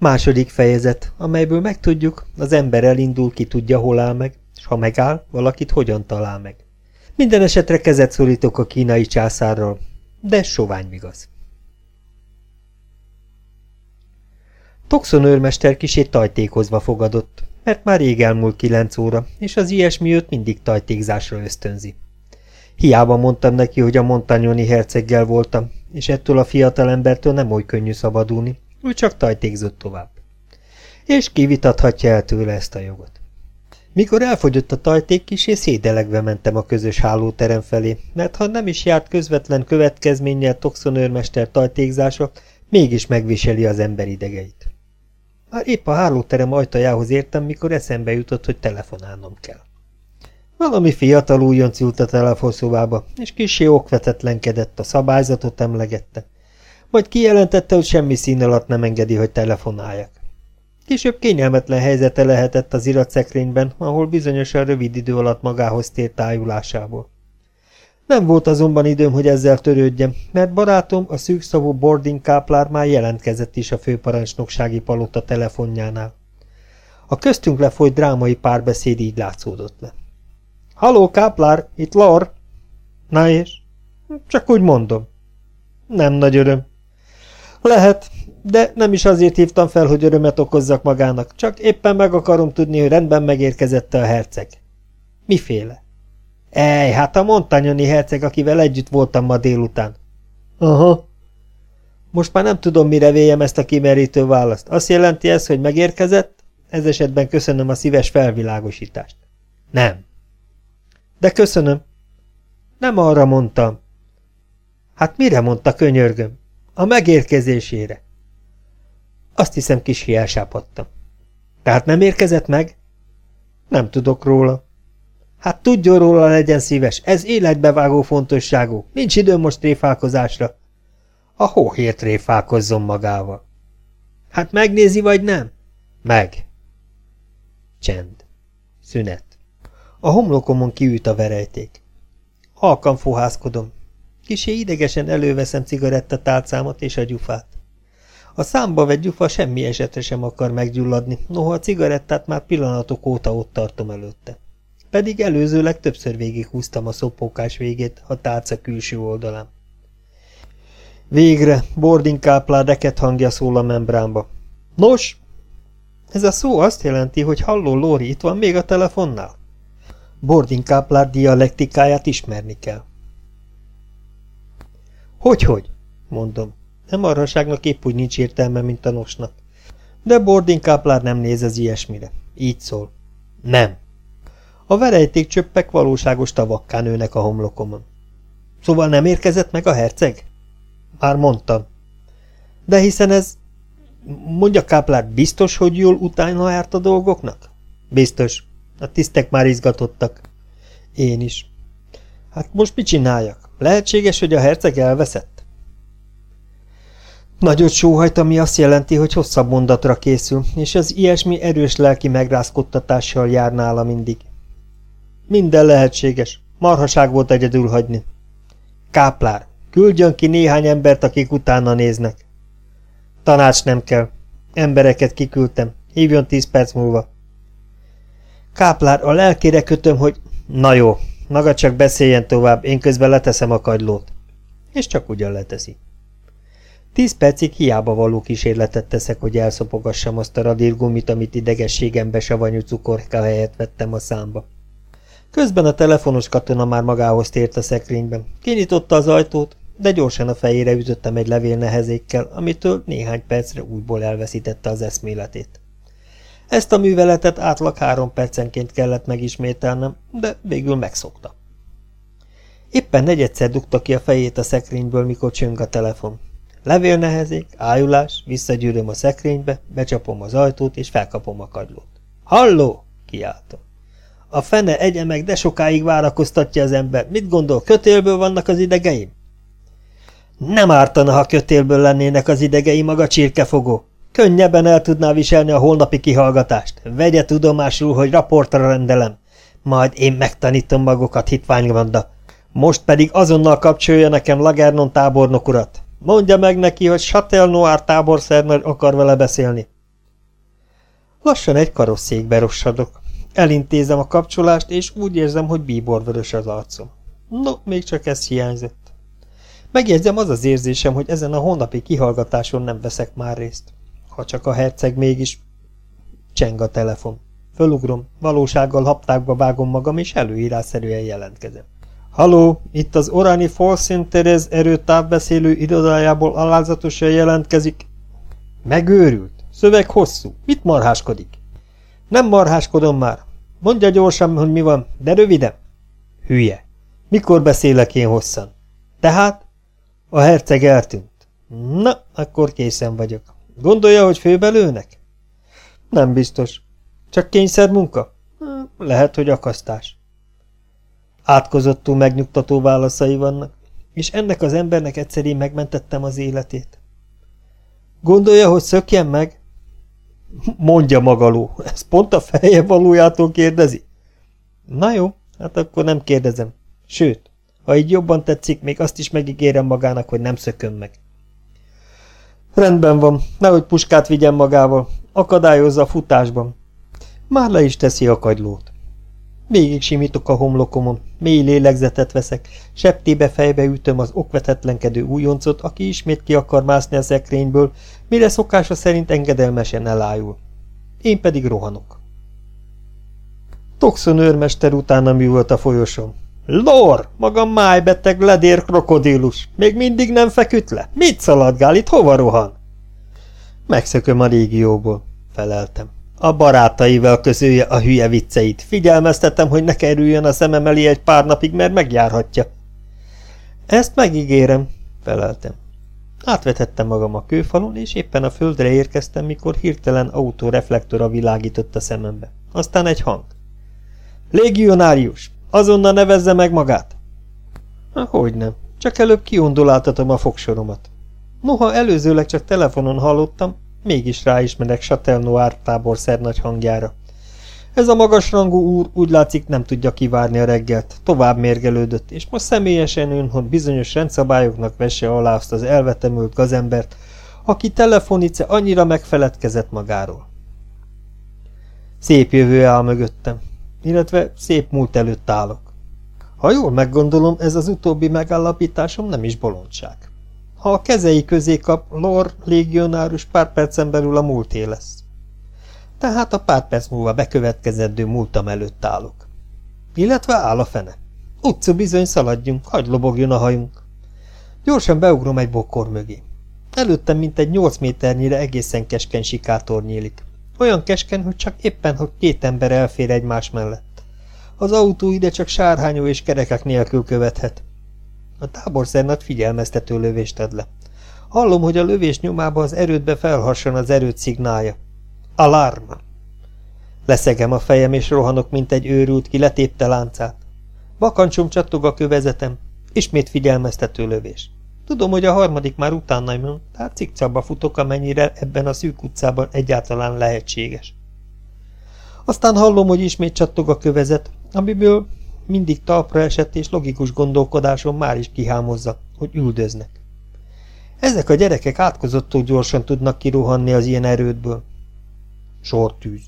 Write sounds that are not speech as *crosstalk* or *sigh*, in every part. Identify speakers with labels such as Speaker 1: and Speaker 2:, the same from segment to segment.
Speaker 1: Második fejezet, amelyből megtudjuk, az ember elindul, ki tudja, hol áll meg, és ha megáll, valakit hogyan talál meg. Minden esetre kezet szólítok a kínai császárral, de sovány vigaz. Toxon őrmester kisét tajtékozva fogadott, mert már rég elmúlt kilenc óra, és az ilyesmi őt mindig tajtékzásra ösztönzi. Hiába mondtam neki, hogy a Montagnoni herceggel voltam, és ettől a fiatalembertől nem oly könnyű szabadulni, ő csak tajtékzott tovább. És kivitathatja el tőle ezt a jogot. Mikor elfogyott a tajték, kisé szédelegve mentem a közös hálóterem felé, mert ha nem is járt közvetlen következménnyel Toxon őrmester tajtékzása, mégis megviseli az ember idegeit. Már épp a hálóterem ajtajához értem, mikor eszembe jutott, hogy telefonálnom kell. Valami fiatal újonc ült a telefonszobába, és kisé okvetetlenkedett, a szabályzatot emlegette. Majd kijelentette, hogy semmi szín alatt nem engedi, hogy telefonáljak. Később kényelmetlen helyzete lehetett az iratszekrényben, ahol bizonyosan rövid idő alatt magához tért tájulásából. Nem volt azonban időm, hogy ezzel törődjem, mert barátom, a szűkszavú boarding káplár már jelentkezett is a főparancsnoksági palota telefonjánál. A köztünk lefolyt drámai párbeszéd így látszódott le. Haló, káplár, itt Lor. Na és? Csak úgy mondom. Nem nagy öröm. Lehet, de nem is azért hívtam fel, hogy örömet okozzak magának, csak éppen meg akarom tudni, hogy rendben megérkezette a herceg. Miféle? Ej, hát a Montanyoni herceg, akivel együtt voltam ma délután. Aha. Most már nem tudom, mire véljem ezt a kimerítő választ. Azt jelenti ez, hogy megérkezett? Ez esetben köszönöm a szíves felvilágosítást. Nem. De köszönöm. Nem arra mondtam. Hát mire mondta, könyörgöm? A megérkezésére. Azt hiszem, kis elsápadtam. Tehát nem érkezett meg? Nem tudok róla. Hát tudjon róla, legyen szíves, ez életbevágó fontosságú, nincs időm most tréfálkozásra. A hóhért tréfálkozzon magával. Hát megnézi, vagy nem? Meg. Csend. Szünet. A homlokomon kiült a verejték. Halkan fohászkodom. Kisé idegesen előveszem cigarettatálcámat és a gyufát. A számba vett gyufa semmi esetre sem akar meggyulladni, noha a cigarettát már pillanatok óta ott tartom előtte. Pedig előzőleg többször végighúztam a szopókás végét a tálca külső oldalán. Végre, boarding káplár reket hangja szól a membránba. Nos, ez a szó azt jelenti, hogy halló Lóri, itt van még a telefonnál? Boarding káplár dialektikáját ismerni kell. Hogy-hogy? mondom. Nem arraságnak épp úgy nincs értelme, mint a nosnak. De boarding káplár nem néz az ilyesmire. Így szól. Nem. A verejték csöppek valóságos tavakká nőnek a homlokomon. Szóval nem érkezett meg a herceg? Már mondtam. De hiszen ez... Mondja Káplár, biztos, hogy jól utána járt a dolgoknak? Biztos. A tisztek már izgatottak. Én is. Hát most mit csináljak? Lehetséges, hogy a herceg elveszett? Nagyot sóhajt, ami azt jelenti, hogy hosszabb mondatra készül, és az ilyesmi erős lelki megrázkodtatással jár nála mindig. Minden lehetséges. Marhaság volt egyedül hagyni. Káplár, küldjön ki néhány embert, akik utána néznek. Tanács nem kell. Embereket kiküldtem. Hívjon tíz perc múlva. Káplár, a lelkére kötöm, hogy... Na jó, maga csak beszéljen tovább, én közben leteszem a kagylót. És csak ugyan leteszi. Tíz percig hiába való kísérletet teszek, hogy elszopogassam azt a radírgumit, amit idegességembe savanyú cukorka helyett vettem a számba. Közben a telefonos katona már magához tért a szekrényben. Kinyitotta az ajtót, de gyorsan a fejére ütöttem egy levél nehezékkel, amitől néhány percre újból elveszítette az eszméletét. Ezt a műveletet átlag három percenként kellett megismételnem, de végül megszokta. Éppen negyedszer dugta ki a fejét a szekrényből, mikor csöng a telefon. Levél nehezék, ájulás, visszagyűröm a szekrénybe, becsapom az ajtót és felkapom a kagylót. Halló! kiáltom. A fene egye meg, de sokáig várakoztatja az ember. Mit gondol, kötélből vannak az idegeim? Nem ártana, ha kötélből lennének az idegeim, maga csirkefogó. Könnyebben el tudná viselni a holnapi kihallgatást. Vegye tudomásul, hogy raportra rendelem. Majd én megtanítom magukat, hitványgvanda. Most pedig azonnal kapcsolja nekem Lagernon tábornok urat. Mondja meg neki, hogy Chatel Noir táborszernagy akar vele beszélni. Lassan egy karosszékbe rossadok. Elintézem a kapcsolást, és úgy érzem, hogy bíborvörös az arcom. No, még csak ez hiányzott. Megjegyzem az az érzésem, hogy ezen a hónapi kihallgatáson nem veszek már részt. Ha csak a herceg mégis... Cseng a telefon. Fölugrom, valósággal haptákba vágom magam, és előírásszerűen jelentkezem. Haló, itt az Orani Falls Terez erőtávbeszélő irodájából alázatosan jelentkezik. Megőrült? Szöveg hosszú. Mit marháskodik? Nem marháskodom már. Mondja gyorsan, hogy mi van, de röviden. Hülye. Mikor beszélek én hosszan? Tehát? A herceg eltűnt. Na, akkor készen vagyok. Gondolja, hogy főbelőnek? Nem biztos. Csak kényszer munka? Lehet, hogy akasztás. Átkozottul megnyugtató válaszai vannak, és ennek az embernek egyszerűen megmentettem az életét. Gondolja, hogy szökjen meg? Mondja magaló, ez pont a feje valójától kérdezi? Na jó, hát akkor nem kérdezem. Sőt, ha így jobban tetszik, még azt is megígérem magának, hogy nem szökön meg. Rendben van, nehogy puskát vigyen magával, akadályozza a futásban. Már le is teszi a kagylót. Végig simítok a homlokomon, mély lélegzetet veszek, septébe fejbe ütöm az okvetetlenkedő újoncot, aki ismét ki akar mászni a szekrényből, mire szokása szerint engedelmesen elájul. Én pedig rohanok. Toxon őrmester utána művölt a folyosón. Lor, maga májbeteg ledér krokodilus, még mindig nem feküdt le? Mit szaladgál itt, hova rohan? Megszököm a régióból, feleltem. A barátaival közölje a hülye vicceit. Figyelmeztetem, hogy ne kerüljön a szemem elé egy pár napig, mert megjárhatja. Ezt megígérem, feleltem. Átvetettem magam a kőfalon, és éppen a földre érkeztem, mikor hirtelen autóreflektora világított a szemembe. Aztán egy hang. Légionárius, azonnal nevezze meg magát! Hogy nem, csak előbb kiondoláltatom a fogsoromat. Noha előzőleg csak telefonon hallottam, Mégis ráismerek Chatel Noir táborszer nagy hangjára. Ez a magasrangú úr úgy látszik nem tudja kivárni a reggelt, tovább mérgelődött, és most személyesen ön, hogy bizonyos rendszabályoknak vesse alá azt az elvetemült gazembert, aki telefonice annyira megfeledkezett magáról. Szép jövő áll mögöttem, illetve szép múlt előtt állok. Ha jól meggondolom, ez az utóbbi megállapításom nem is bolondság. Ha a kezei közé kap, Lor légionárus pár percen belül a múlté lesz. Tehát a pár perc múlva bekövetkezendő múltam előtt állok. Illetve áll a fene. Utcu bizony szaladjunk, hagyd lobogjon a hajunk. Gyorsan beugrom egy bokor mögé. Előttem mintegy nyolc méternyire egészen keskeny sikátor nyílik. Olyan kesken, hogy csak éppen, hogy két ember elfér egymás mellett. Az autó ide csak sárhányó és kerekek nélkül követhet. A táborszernagy figyelmeztető lövést ad le. Hallom, hogy a lövés nyomába az erődbe felhasson az erőt szignálja. Alarm! Leszegem a fejem, és rohanok, mint egy őrült, ki letépte láncát. Bakancsom csattog a kövezetem. Ismét figyelmeztető lövés. Tudom, hogy a harmadik már utána jön, tehát cikcabba futok, amennyire ebben a szűk utcában egyáltalán lehetséges. Aztán hallom, hogy ismét csattog a kövezet, amiből mindig talpra esett, és logikus gondolkodásom már is kihámozza, hogy üldöznek. Ezek a gyerekek átkozottul gyorsan tudnak kirohanni az ilyen erődből. Sortűz.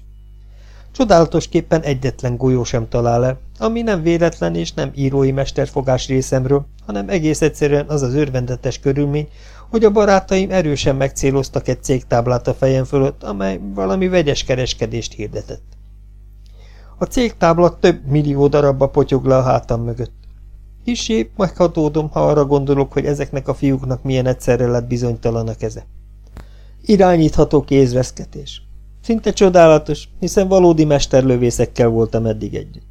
Speaker 1: Csodálatosképpen egyetlen golyó sem talál el, ami nem véletlen és nem írói mesterfogás részemről, hanem egész egyszerűen az az örvendetes körülmény, hogy a barátaim erősen megcéloztak egy cégtáblát a fejem fölött, amely valami vegyes kereskedést hirdetett. A cégtábla több millió darabba potyog le a hátam mögött. Kisé meghatódom, ha arra gondolok, hogy ezeknek a fiúknak milyen egyszerre lett bizonytalan a keze. Irányítható kézreszketés. Szinte csodálatos, hiszen valódi mesterlövészekkel voltam eddig együtt.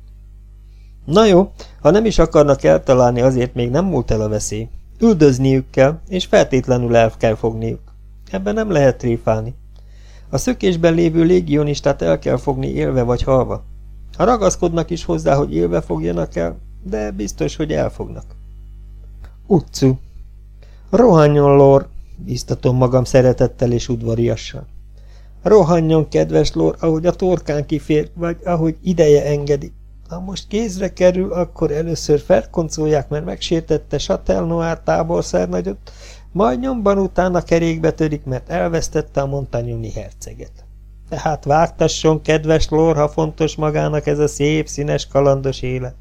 Speaker 1: Na jó, ha nem is akarnak eltalálni, azért még nem múlt el a veszély. Üldözniük kell, és feltétlenül el kell fogniuk. Ebben nem lehet tréfálni. A szökésben lévő légionistát el kell fogni élve vagy halva. Ha ragaszkodnak is hozzá, hogy élve fogjanak el, de biztos, hogy elfognak. Utcu. Rohanjon, Lor, biztatom magam szeretettel és udvariassal. Rohanjon, kedves Lor, ahogy a torkán kifér, vagy ahogy ideje engedi. Ha most kézre kerül, akkor először felkoncolják, mert megsértette Chatel Noir táborszernagyot, majd nyomban utána kerékbe törik, mert elvesztette a montagnoni herceget. Tehát vágtasson, kedves lór, ha fontos magának ez a szép, színes, kalandos élet.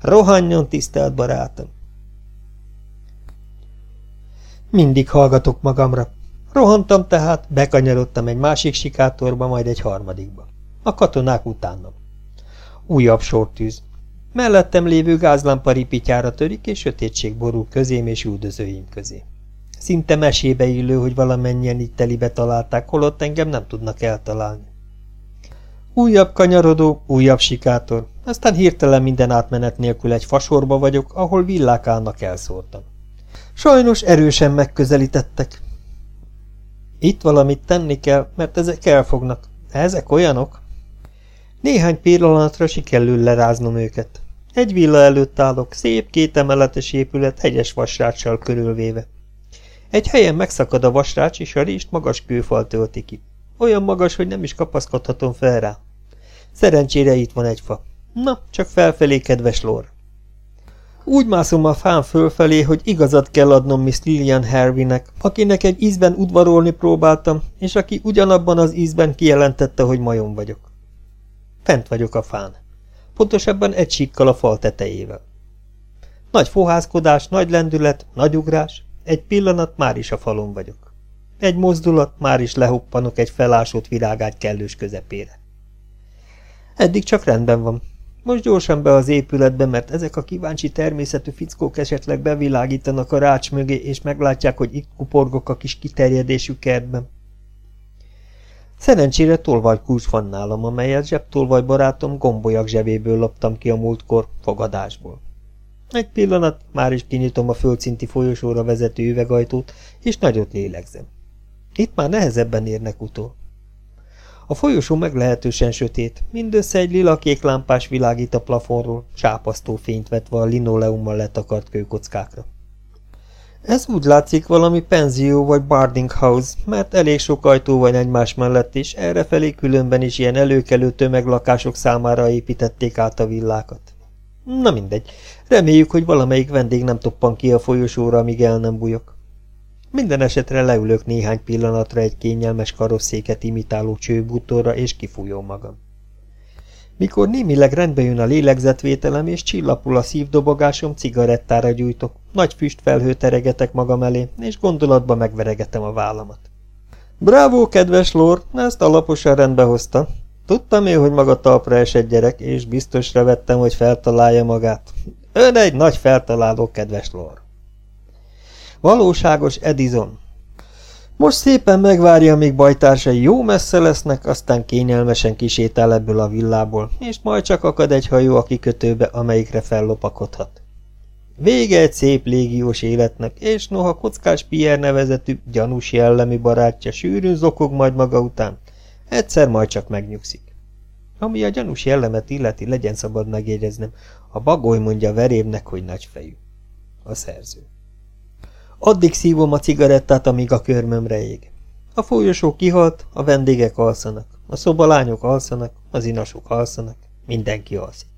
Speaker 1: Rohanjon, tisztelt barátom! Mindig hallgatok magamra. Rohantam tehát, bekanyarodtam egy másik sikátorba, majd egy harmadikba. A katonák utánam. Újabb sortűz. Mellettem lévő gázlámpa ripityára törik, és sötétség borul közém és üldözőim közé. Szinte mesébe illő, hogy valamennyien itt telibe találták, holott engem nem tudnak eltalálni. Újabb kanyarodó, újabb sikátor, aztán hirtelen minden átmenet nélkül egy fasorba vagyok, ahol villák állnak elszórtan. Sajnos erősen megközelítettek. Itt valamit tenni kell, mert ezek elfognak. Ezek olyanok? Néhány pillanatra sikerül leráznom őket. Egy villa előtt állok, szép kétemeletes épület hegyes vasráccsal körülvéve. Egy helyen megszakad a vasrács, és a rést magas kőfal tölti ki. Olyan magas, hogy nem is kapaszkodhatom fel rá. Szerencsére itt van egy fa. Na, csak felfelé, kedves lor. Úgy mászom a fán fölfelé, hogy igazat kell adnom Miss Lillian Harveynek, akinek egy ízben udvarolni próbáltam, és aki ugyanabban az ízben kijelentette, hogy majom vagyok. Fent vagyok a fán. Pontosabban egy síkkal a fal tetejével. Nagy fohászkodás, nagy lendület, nagy ugrás, egy pillanat már is a falon vagyok. Egy mozdulat, már is lehuppanok egy felásott virágágy kellős közepére. Eddig csak rendben van. Most gyorsan be az épületbe, mert ezek a kíváncsi természetű fickók esetleg bevilágítanak a rács mögé, és meglátják, hogy itt kuporgok a kis kiterjedésű kertben. Szerencsére tolvajkulcs van nálam, amelyet zsebtolvaj barátom gombolyak zsebéből loptam ki a múltkor fogadásból. Egy pillanat, már is kinyitom a földszinti folyosóra vezető üvegajtót, és nagyot lélegzem. Itt már nehezebben érnek utol. A folyosó meglehetősen sötét, mindössze egy lila-kék lámpás világít a plafonról, sápasztó fényt vetve a linoleummal letakart kőkockákra. Ez úgy látszik valami penzió vagy boarding house, mert elég sok ajtó van egymás mellett, és errefelé különben is ilyen előkelő tömeglakások számára építették át a villákat. Na mindegy, reméljük, hogy valamelyik vendég nem toppan ki a folyosóra, amíg el nem bujok. Minden esetre leülök néhány pillanatra egy kényelmes karosszéket imitáló csőbútorra, és kifújom magam. Mikor némileg rendbe jön a lélegzetvételem, és csillapul a szívdobogásom, cigarettára gyújtok, nagy füstfelhőt teregetek magam elé, és gondolatba megveregetem a vállamat. Bravo, kedves lord, ezt alaposan rendbe hozta. Tudtam én, hogy maga talpra esett gyerek, és biztosra vettem, hogy feltalálja magát. Ön egy nagy feltaláló, kedves lord. Valóságos Edison. Most szépen megvárja, míg bajtársai jó messze lesznek, aztán kényelmesen kisétál ebből a villából, és majd csak akad egy hajó a kikötőbe, amelyikre fellopakodhat. Vége egy szép légiós életnek, és noha kockás Pierre nevezetű, gyanús jellemű barátja sűrűn zokog majd maga után, egyszer majd csak megnyugszik. Ami a gyanús jellemet illeti, legyen szabad megjegyeznem, a bagoly mondja verémnek, hogy nagyfejű. A szerző. Addig szívom a cigarettát, amíg a körmömre ég. A folyosó kihalt, a vendégek alszanak, a szobalányok alszanak, az inasok alszanak, mindenki alszik.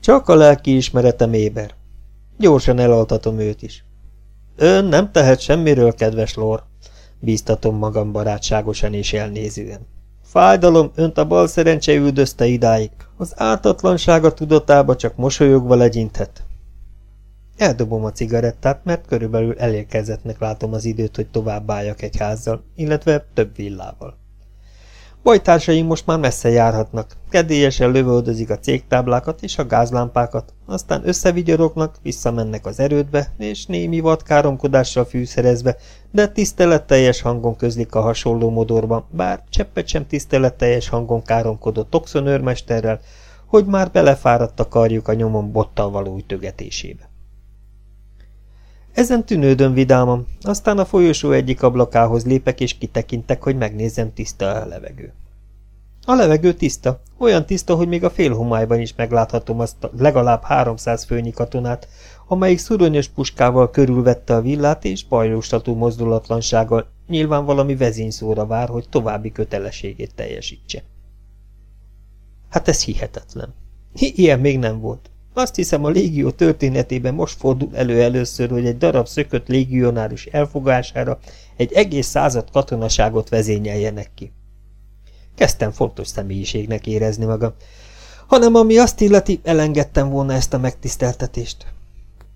Speaker 1: Csak a lelki ismeretem éber. Gyorsan elaltatom őt is. Ön nem tehet semmiről, kedves lor, bíztatom magam barátságosan és elnézően. Fájdalom önt a bal szerencse üldözte idáig, az ártatlansága tudatába csak mosolyogva legyinthet. Eldobom a cigarettát, mert körülbelül elérkezettnek látom az időt, hogy továbbáljak egy házzal, illetve több villával. Bajtársaim most már messze járhatnak, kedélyesen lövöldözik a cégtáblákat és a gázlámpákat, aztán összevigyorognak, visszamennek az erődbe, és némi vadkáromkodással fűszerezve, de tiszteletteljes hangon közlik a hasonló modorban, bár cseppet sem tiszteletteljes hangon káromkodott toxonőrmesterrel, hogy már belefáradt a karjuk a nyomon bottal való ütögetésébe. Ezen tűnődöm vidáman, aztán a folyosó egyik ablakához lépek, és kitekintek, hogy megnézem, tiszta a levegő. A levegő tiszta, olyan tiszta, hogy még a félhomályban is megláthatom azt a legalább 300 főnyi katonát, amelyik szuronyos puskával körülvette a villát, és bajlóstatú mozdulatlansággal nyilván valami vezényszóra vár, hogy további kötelességét teljesítse. Hát ez hihetetlen. Ilyen még nem volt. Azt hiszem a légió történetében most fordul elő először, hogy egy darab szökött légionárus elfogására egy egész század katonaságot vezényeljenek ki. Kezdtem fontos személyiségnek érezni magam, hanem ami azt illeti, elengedtem volna ezt a megtiszteltetést.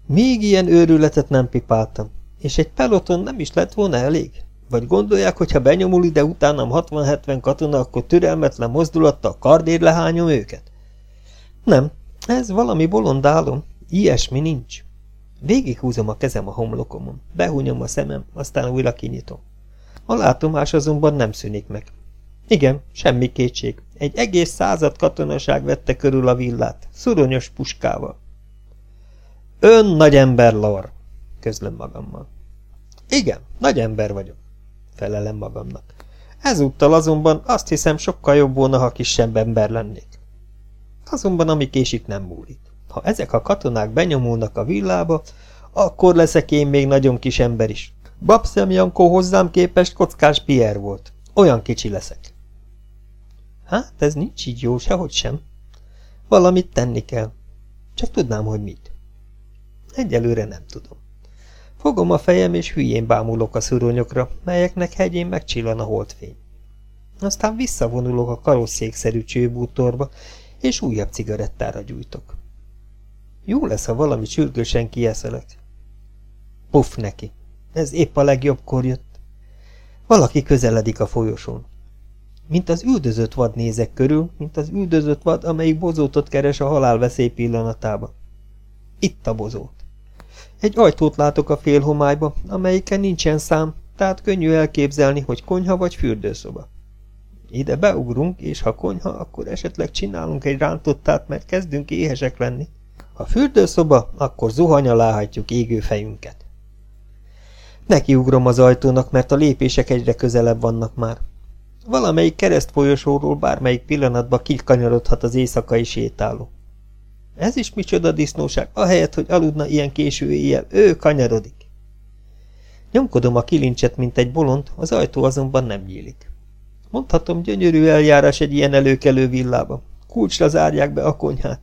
Speaker 1: Még ilyen őrületet nem pipáltam, és egy peloton nem is lett volna elég. Vagy gondolják, hogy ha benyomul ide utánam 60-70 katona, akkor türelmetlen mozdulattal kardér lehányom őket? Nem, ez valami bolondálom, ilyesmi nincs. Végighúzom a kezem a homlokomon, behúnyom a szemem, aztán újra kinyitom. A látomás azonban nem szűnik meg. Igen, semmi kétség. Egy egész század katonaság vette körül a villát, szuronyos puskával. Ön nagy ember, Lor, közlöm magammal. Igen, nagy ember vagyok, felelem magamnak. Ezúttal azonban azt hiszem sokkal jobb volna, ha kisebb ember lennék. Azonban ami késik nem múlik. Ha ezek a katonák benyomulnak a villába, akkor leszek én még nagyon kis ember is. Babszem Jankó hozzám képest kockás Pierre volt. Olyan kicsi leszek. Hát, ez nincs így jó, sehogy sem. Valamit tenni kell. Csak tudnám, hogy mit. Egyelőre nem tudom. Fogom a fejem, és hülyén bámulok a szuronyokra, melyeknek hegyén megcsillan a holdfény. Aztán visszavonulok a karosszékszerű csőbútorba, és újabb cigarettára gyújtok. Jó lesz, ha valami sürgősen kieszelek. Puff neki. Ez épp a legjobbkor jött. Valaki közeledik a folyosón. Mint az üldözött vad nézek körül, mint az üldözött vad, amelyik bozótot keres a halál veszély pillanatába. Itt a bozót. Egy ajtót látok a félhomályba, amelyiken nincsen szám, tehát könnyű elképzelni, hogy konyha vagy fürdőszoba. Ide beugrunk, és ha konyha, akkor esetleg csinálunk egy rántottát, mert kezdünk éhesek lenni. Ha fürdőszoba, akkor zuhany alá égő fejünket. Nekiugrom az ajtónak, mert a lépések egyre közelebb vannak már. Valamelyik keresztfolyosóról bármelyik pillanatban kikanyarodhat az éjszakai sétáló. Ez is micsoda disznóság, ahelyett, hogy aludna ilyen késő éjjel, ő kanyarodik. Nyomkodom a kilincset, mint egy bolond, az ajtó azonban nem nyílik. Mondhatom, gyönyörű eljárás egy ilyen előkelő villába. Kulcsra zárják be a konyhát.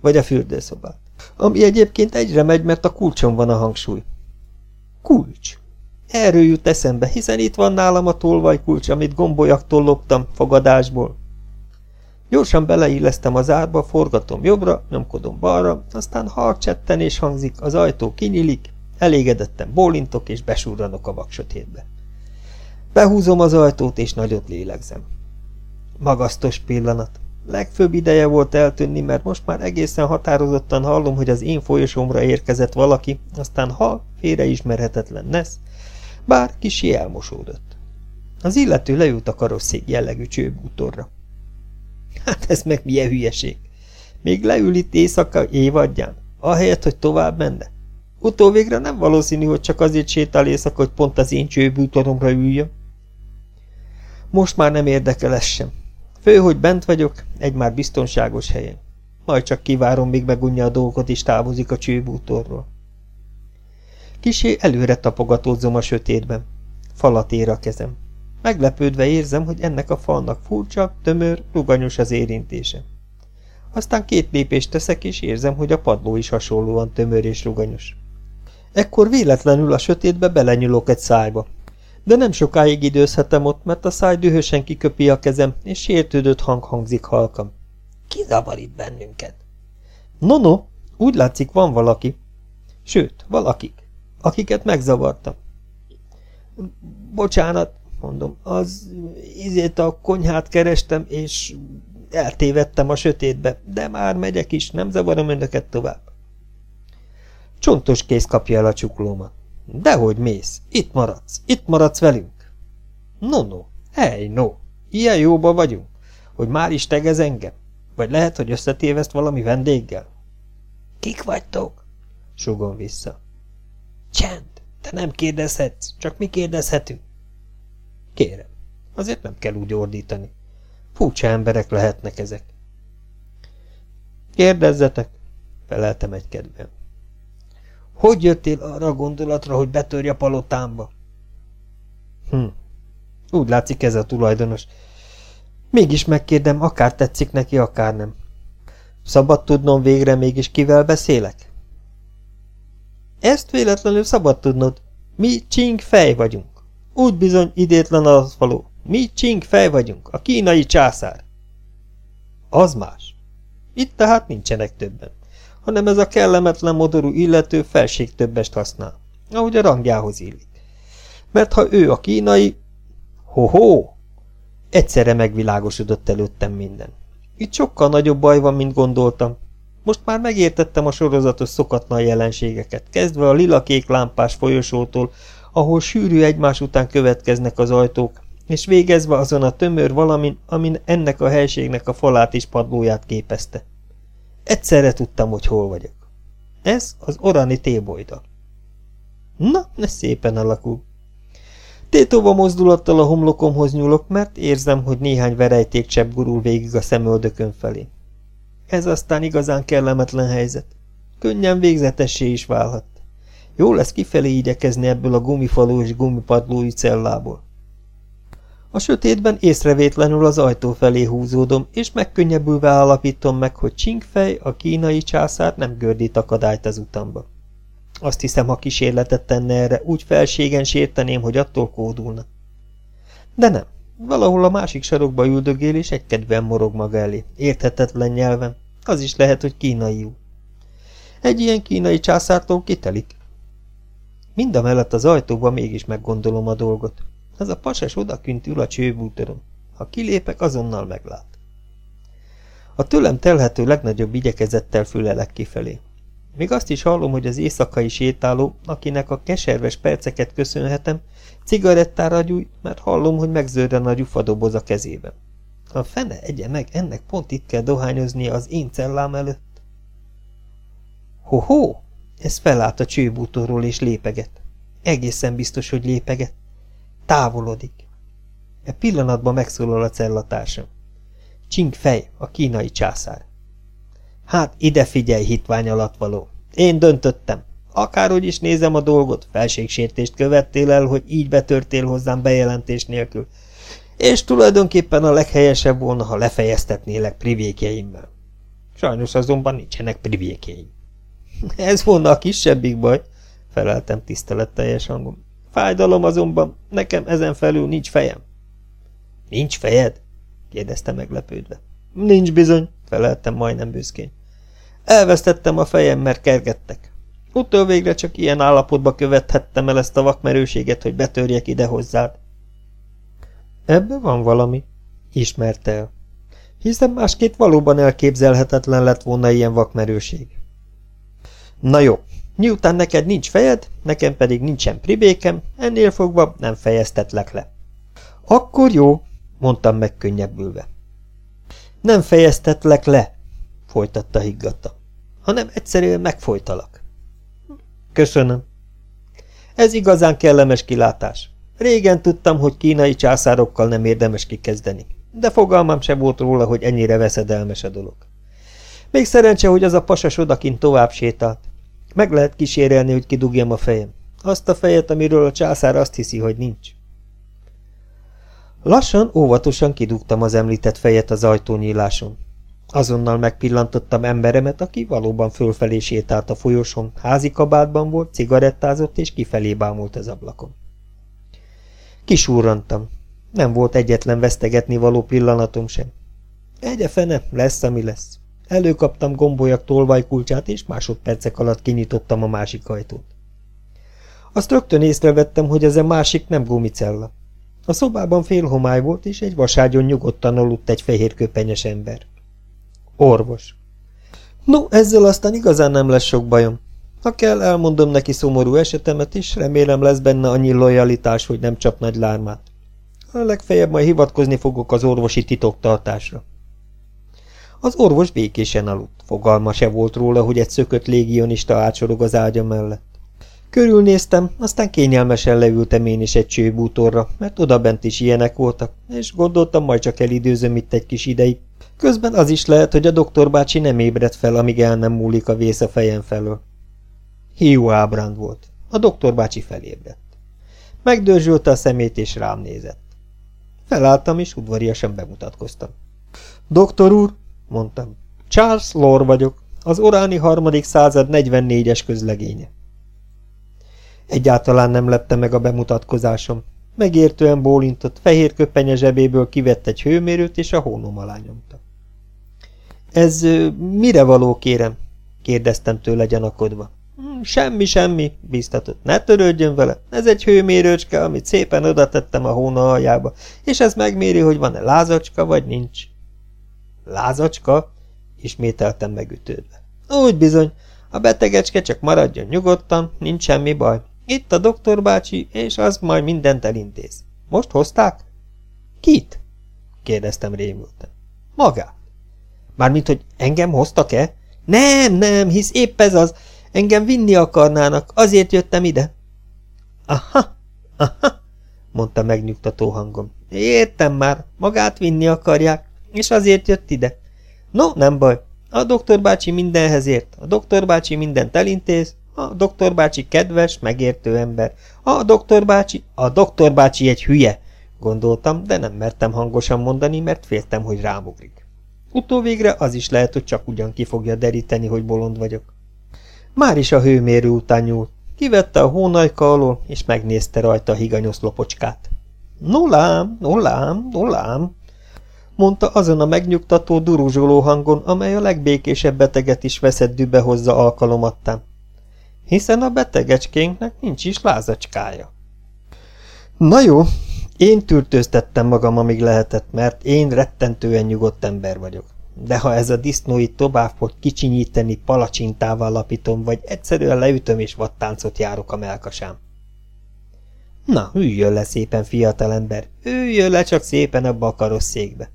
Speaker 1: Vagy a fürdőszobát. Ami egyébként egyre megy, mert a kulcson van a hangsúly. Kulcs. Erről jut eszembe, hiszen itt van nálam a tolvajkulcs, amit gombolyaktól loptam, fogadásból. Gyorsan beleillesztem az árba, forgatom jobbra, nyomkodom balra, aztán harcsettenés hangzik, az ajtó kinyílik, elégedetten bólintok és besúrranok a vaksötétbe. Behúzom az ajtót, és nagyot lélegzem. Magasztos pillanat. Legfőbb ideje volt eltűnni, mert most már egészen határozottan hallom, hogy az én folyosomra érkezett valaki, aztán ha félreismerhetetlen lesz, bár kisi elmosódott. Az illető leült a karosszék jellegű csőbútorra. Hát ez meg milyen hülyeség. Még leül itt éjszaka évadján, ahelyett, hogy tovább menne. Utóvégre nem valószínű, hogy csak azért sétál éjszaka, hogy pont az én csőbútoromra üljön. Most már nem érdekel ez sem. Fő, hogy bent vagyok, egy már biztonságos helyen. Majd csak kivárom, míg megunja a dolgot, és távozik a csőbútorról. Kisé előre tapogatózom a sötétben. Falat ér a kezem. Meglepődve érzem, hogy ennek a falnak furcsa, tömör, ruganyos az érintése. Aztán két lépést teszek, és érzem, hogy a padló is hasonlóan tömör és ruganyos. Ekkor véletlenül a sötétbe belenyúlok egy szájba. De nem sokáig időzhetem ott, mert a száj dühösen kiköpi a kezem, és sértődött hang hangzik halkam. Ki itt bennünket? No, no, úgy látszik van valaki. Sőt, valakik, akiket megzavartam. Bocsánat, mondom, az izét a konyhát kerestem, és eltévedtem a sötétbe, de már megyek is, nem zavarom önöket tovább. Csontos kész kapja el a csuklómat. Dehogy mész, itt maradsz, itt maradsz velünk. No, no, hely, no, ilyen jóba vagyunk, hogy már is tegez engem? Vagy lehet, hogy összetéveszt valami vendéggel? Kik vagytok? Sugom vissza. Csend, te nem kérdezhetsz, csak mi kérdezhetünk. Kérem, azért nem kell úgy ordítani. Furcsa emberek lehetnek ezek. Kérdezzetek, feleltem egy kedven. Hogy jöttél arra gondolatra, hogy betörj a palotámba? Hm, úgy látszik ez a tulajdonos. Mégis megkérdem, akár tetszik neki, akár nem. Szabad tudnom végre mégis kivel beszélek? Ezt véletlenül szabad tudnod. Mi csink fej vagyunk. Úgy bizony idétlen az való. Mi csink fej vagyunk, a kínai császár. Az más. Itt tehát nincsenek többen, hanem ez a kellemetlen modorú illető felség többest használ, ahogy a rangjához illik. Mert ha ő a kínai... Ho-ho! Egyszerre megvilágosodott előttem minden. Itt sokkal nagyobb baj van, mint gondoltam. Most már megértettem a sorozatos szokatlan jelenségeket, kezdve a lila-kék lámpás folyosótól, ahol sűrű egymás után következnek az ajtók, és végezve azon a tömör valamin, amin ennek a helységnek a falát és padlóját képezte. Egyszerre tudtam, hogy hol vagyok. Ez az orani tébolyda. Na, ez szépen alakul. Tétova mozdulattal a homlokomhoz nyúlok, mert érzem, hogy néhány verejtékcsepp gurul végig a szemöldökön felé. Ez aztán igazán kellemetlen helyzet. Könnyen végzetessé is válhat. Jó lesz kifelé igyekezni ebből a gumifalú és gumipadlói cellából. A sötétben észrevétlenül az ajtó felé húzódom, és megkönnyebbülve állapítom meg, hogy Csingfej, a kínai császár nem gördít akadályt az utamba. Azt hiszem, ha kísérletet tenne erre, úgy felségen sérteném, hogy attól kódulna. De nem. Valahol a másik sarokba üldögél, és egykedvűen morog maga elé. Érthetetlen nyelven. Az is lehet, hogy kínaiul. Egy ilyen kínai császártól kitelik. Mind a mellett az ajtóba mégis meggondolom a dolgot. Ez a pasas odakünt ül a csőbútoron. Ha kilépek, azonnal meglát. A tőlem telhető legnagyobb igyekezettel fülelek kifelé. Még azt is hallom, hogy az éjszakai sétáló, akinek a keserves perceket köszönhetem, cigarettára gyújt, mert hallom, hogy megzörren a gyufadoboz a kezében. A fene egye meg, ennek pont itt kell dohányoznia az én cellám előtt. Ho-ho! Ez felállt a csőbútorról és lépeget. Egészen biztos, hogy lépeget. Távolodik. E pillanatban megszólal a cellatársam. Csing fej, a kínai császár. Hát ide figyelj, hitvány alatt való. Én döntöttem. Akárhogy is nézem a dolgot, felségsértést követtél el, hogy így betörtél hozzám bejelentés nélkül. És tulajdonképpen a leghelyesebb volna, ha lefejeztetnélek privékjeimmel. Sajnos azonban nincsenek privékjeim. *laughs* Ez volna a kisebbik baj, feleltem tiszteletteljes hangom. Fájdalom azonban, nekem ezen felül nincs fejem. Nincs fejed? kérdezte meglepődve. Nincs bizony, feleltem majdnem büszkén. Elvesztettem a fejem, mert kergettek. Utól végre csak ilyen állapotba követhettem el ezt a vakmerőséget, hogy betörjek ide hozzád. Ebben van valami, ismerte el. Hiszen másképp valóban elképzelhetetlen lett volna ilyen vakmerőség. Na jó, miután neked nincs fejed, nekem pedig nincsen pribékem, ennél fogva nem fejeztetlek le. Akkor jó, mondtam megkönnyebbülve. Nem fejeztetlek le, folytatta higgadta, hanem egyszerűen megfolytalak. Köszönöm. Ez igazán kellemes kilátás. Régen tudtam, hogy kínai császárokkal nem érdemes kikezdeni, de fogalmam sem volt róla, hogy ennyire veszedelmes a dolog. Még szerencse, hogy az a pasas odakint tovább sétált. Meg lehet kísérelni, hogy kidugjam a fejem. Azt a fejet, amiről a császár azt hiszi, hogy nincs. Lassan, óvatosan kidugtam az említett fejet az ajtónyíláson. Azonnal megpillantottam emberemet, aki valóban fölfelé sétált a folyosón, házi kabátban volt, cigarettázott és kifelé bámult az ablakon. Kisúrrantam. Nem volt egyetlen vesztegetni való pillanatom sem. Egye fene, lesz, ami lesz. Előkaptam gombolyak tolvajkulcsát, és másodpercek alatt kinyitottam a másik ajtót. Azt rögtön észrevettem, hogy ez a másik nem gumicella. A szobában fél homály volt, és egy vaságyon nyugodtan aludt egy fehér köpenyes ember. Orvos. No, ezzel aztán igazán nem lesz sok bajom. Ha kell, elmondom neki szomorú esetemet, és remélem lesz benne annyi lojalitás, hogy nem csap nagy lármát. A legfeljebb majd hivatkozni fogok az orvosi titoktartásra. Az orvos békésen aludt. Fogalma se volt róla, hogy egy szökött légionista átsorog az ágya mellett. Körülnéztem, aztán kényelmesen leültem én is egy csőbútorra, mert odabent is ilyenek voltak, és gondoltam, majd csak elidőzöm itt egy kis ideig. Közben az is lehet, hogy a doktor bácsi nem ébredt fel, amíg el nem múlik a vész a fejem felől. Hiú ábránd volt. A doktor bácsi felébredt. Megdörzsölte a szemét, és rám nézett. Felálltam, és udvariasan bemutatkoztam. Doktor úr, mondtam. Charles Lore vagyok, az oráni harmadik század 44-es közlegénye. Egyáltalán nem lepte meg a bemutatkozásom. Megértően bólintott, fehér köpenye zsebéből kivett egy hőmérőt, és a hónom alá nyomta. Ez mire való, kérem? kérdeztem tőle gyanakodva. Hm, semmi, semmi, bíztatott. Ne törődjön vele. Ez egy hőmérőcske, amit szépen oda a hóna aljába, és ez megméri, hogy van-e lázacska, vagy nincs. Lázacska? Ismételtem megütődve. Úgy bizony, a betegecske csak maradjon nyugodtan, nincs semmi baj. Itt a doktor bácsi, és az majd mindent elintéz. Most hozták? Kit? kérdeztem rémülten. Magát. Mármint, hogy engem hoztak-e? Nem, nem, hisz épp ez az. Engem vinni akarnának, azért jöttem ide. Aha, aha, mondta megnyugtató hangom. Értem már, magát vinni akarják, és azért jött ide. No, nem baj, a doktor bácsi mindenhez ért, a doktor bácsi mindent elintéz, a doktor bácsi kedves, megértő ember. A doktor bácsi, a doktor bácsi egy hülye, gondoltam, de nem mertem hangosan mondani, mert féltem, hogy rámugrik. Utóvégre az is lehet, hogy csak ugyan ki fogja deríteni, hogy bolond vagyok. Már is a hőmérő után nyúlt. Kivette a hónajka alól, és megnézte rajta a higanyos lopocskát. Nolám, nolám, nolám, mondta azon a megnyugtató, duruzsoló hangon, amely a legbékésebb beteget is veszett dübe hozza alkalomattán. Hiszen a betegecskénknek nincs is lázacskája. Na jó, én tűrtőztettem magam, amíg lehetett, mert én rettentően nyugodt ember vagyok. De ha ez a disznói fog kicsinyíteni, palacsintával lapítom, vagy egyszerűen leütöm és vattáncot járok a melkasám. Na, üljön le szépen, fiatalember, üljön le csak szépen abba a karosszékbe.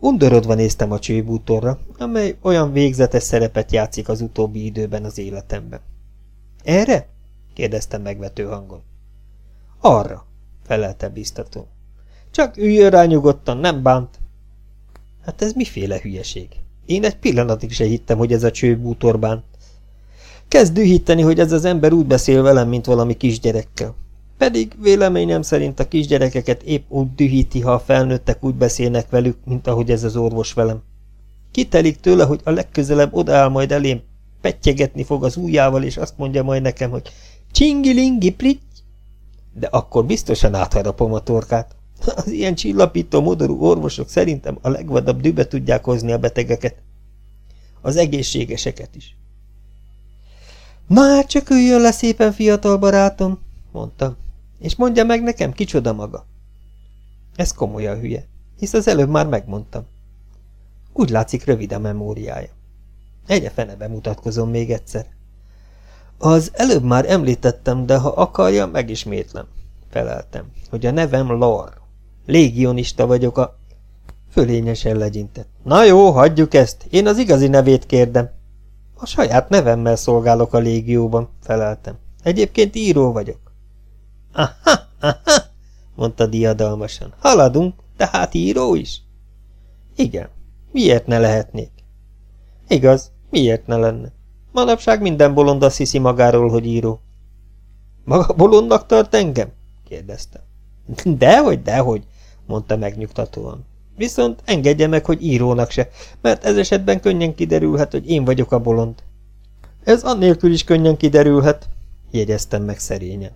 Speaker 1: Undorodva néztem a csőbútorra, amely olyan végzetes szerepet játszik az utóbbi időben az életemben. Erre? kérdeztem megvető hangon. Arra, felelte biztató. Csak üljön rá nyugodtan, nem bánt. Hát ez miféle hülyeség? Én egy pillanatig se hittem, hogy ez a csőbútor bánt. Kezd dühíteni, hogy ez az ember úgy beszél velem, mint valami kisgyerekkel. Pedig véleményem szerint a kisgyerekeket épp úgy dühíti, ha a felnőttek úgy beszélnek velük, mint ahogy ez az orvos velem. Kitelik tőle, hogy a legközelebb odaáll majd elém, pettyegetni fog az ujjával, és azt mondja majd nekem, hogy csingilingi pritty, de akkor biztosan átharapom a torkát. *laughs* Az ilyen csillapító modorú orvosok szerintem a legvadabb dübe tudják hozni a betegeket. Az egészségeseket is. Már csak üljön le szépen, fiatal barátom, mondta, és mondja meg nekem, kicsoda maga. Ez komolyan hülye, hisz az előbb már megmondtam. Úgy látszik rövid a memóriája. Egyre fenebe mutatkozom még egyszer. Az előbb már említettem, de ha akarja, megismétlem. Feleltem, hogy a nevem Lor. Légionista vagyok a... Fölényesen legyintett. Na jó, hagyjuk ezt. Én az igazi nevét kérdem. A saját nevemmel szolgálok a légióban, feleltem. Egyébként író vagyok. Aha, aha, mondta diadalmasan. Haladunk, tehát író is? Igen, miért ne lehetnék? Igaz, miért ne lenne? Manapság minden bolond azt hiszi magáról, hogy író. Maga bolondnak tart engem? kérdezte. Dehogy, dehogy, mondta megnyugtatóan. Viszont engedje meg, hogy írónak se, mert ez esetben könnyen kiderülhet, hogy én vagyok a bolond. Ez annélkül is könnyen kiderülhet, jegyeztem meg szerényen.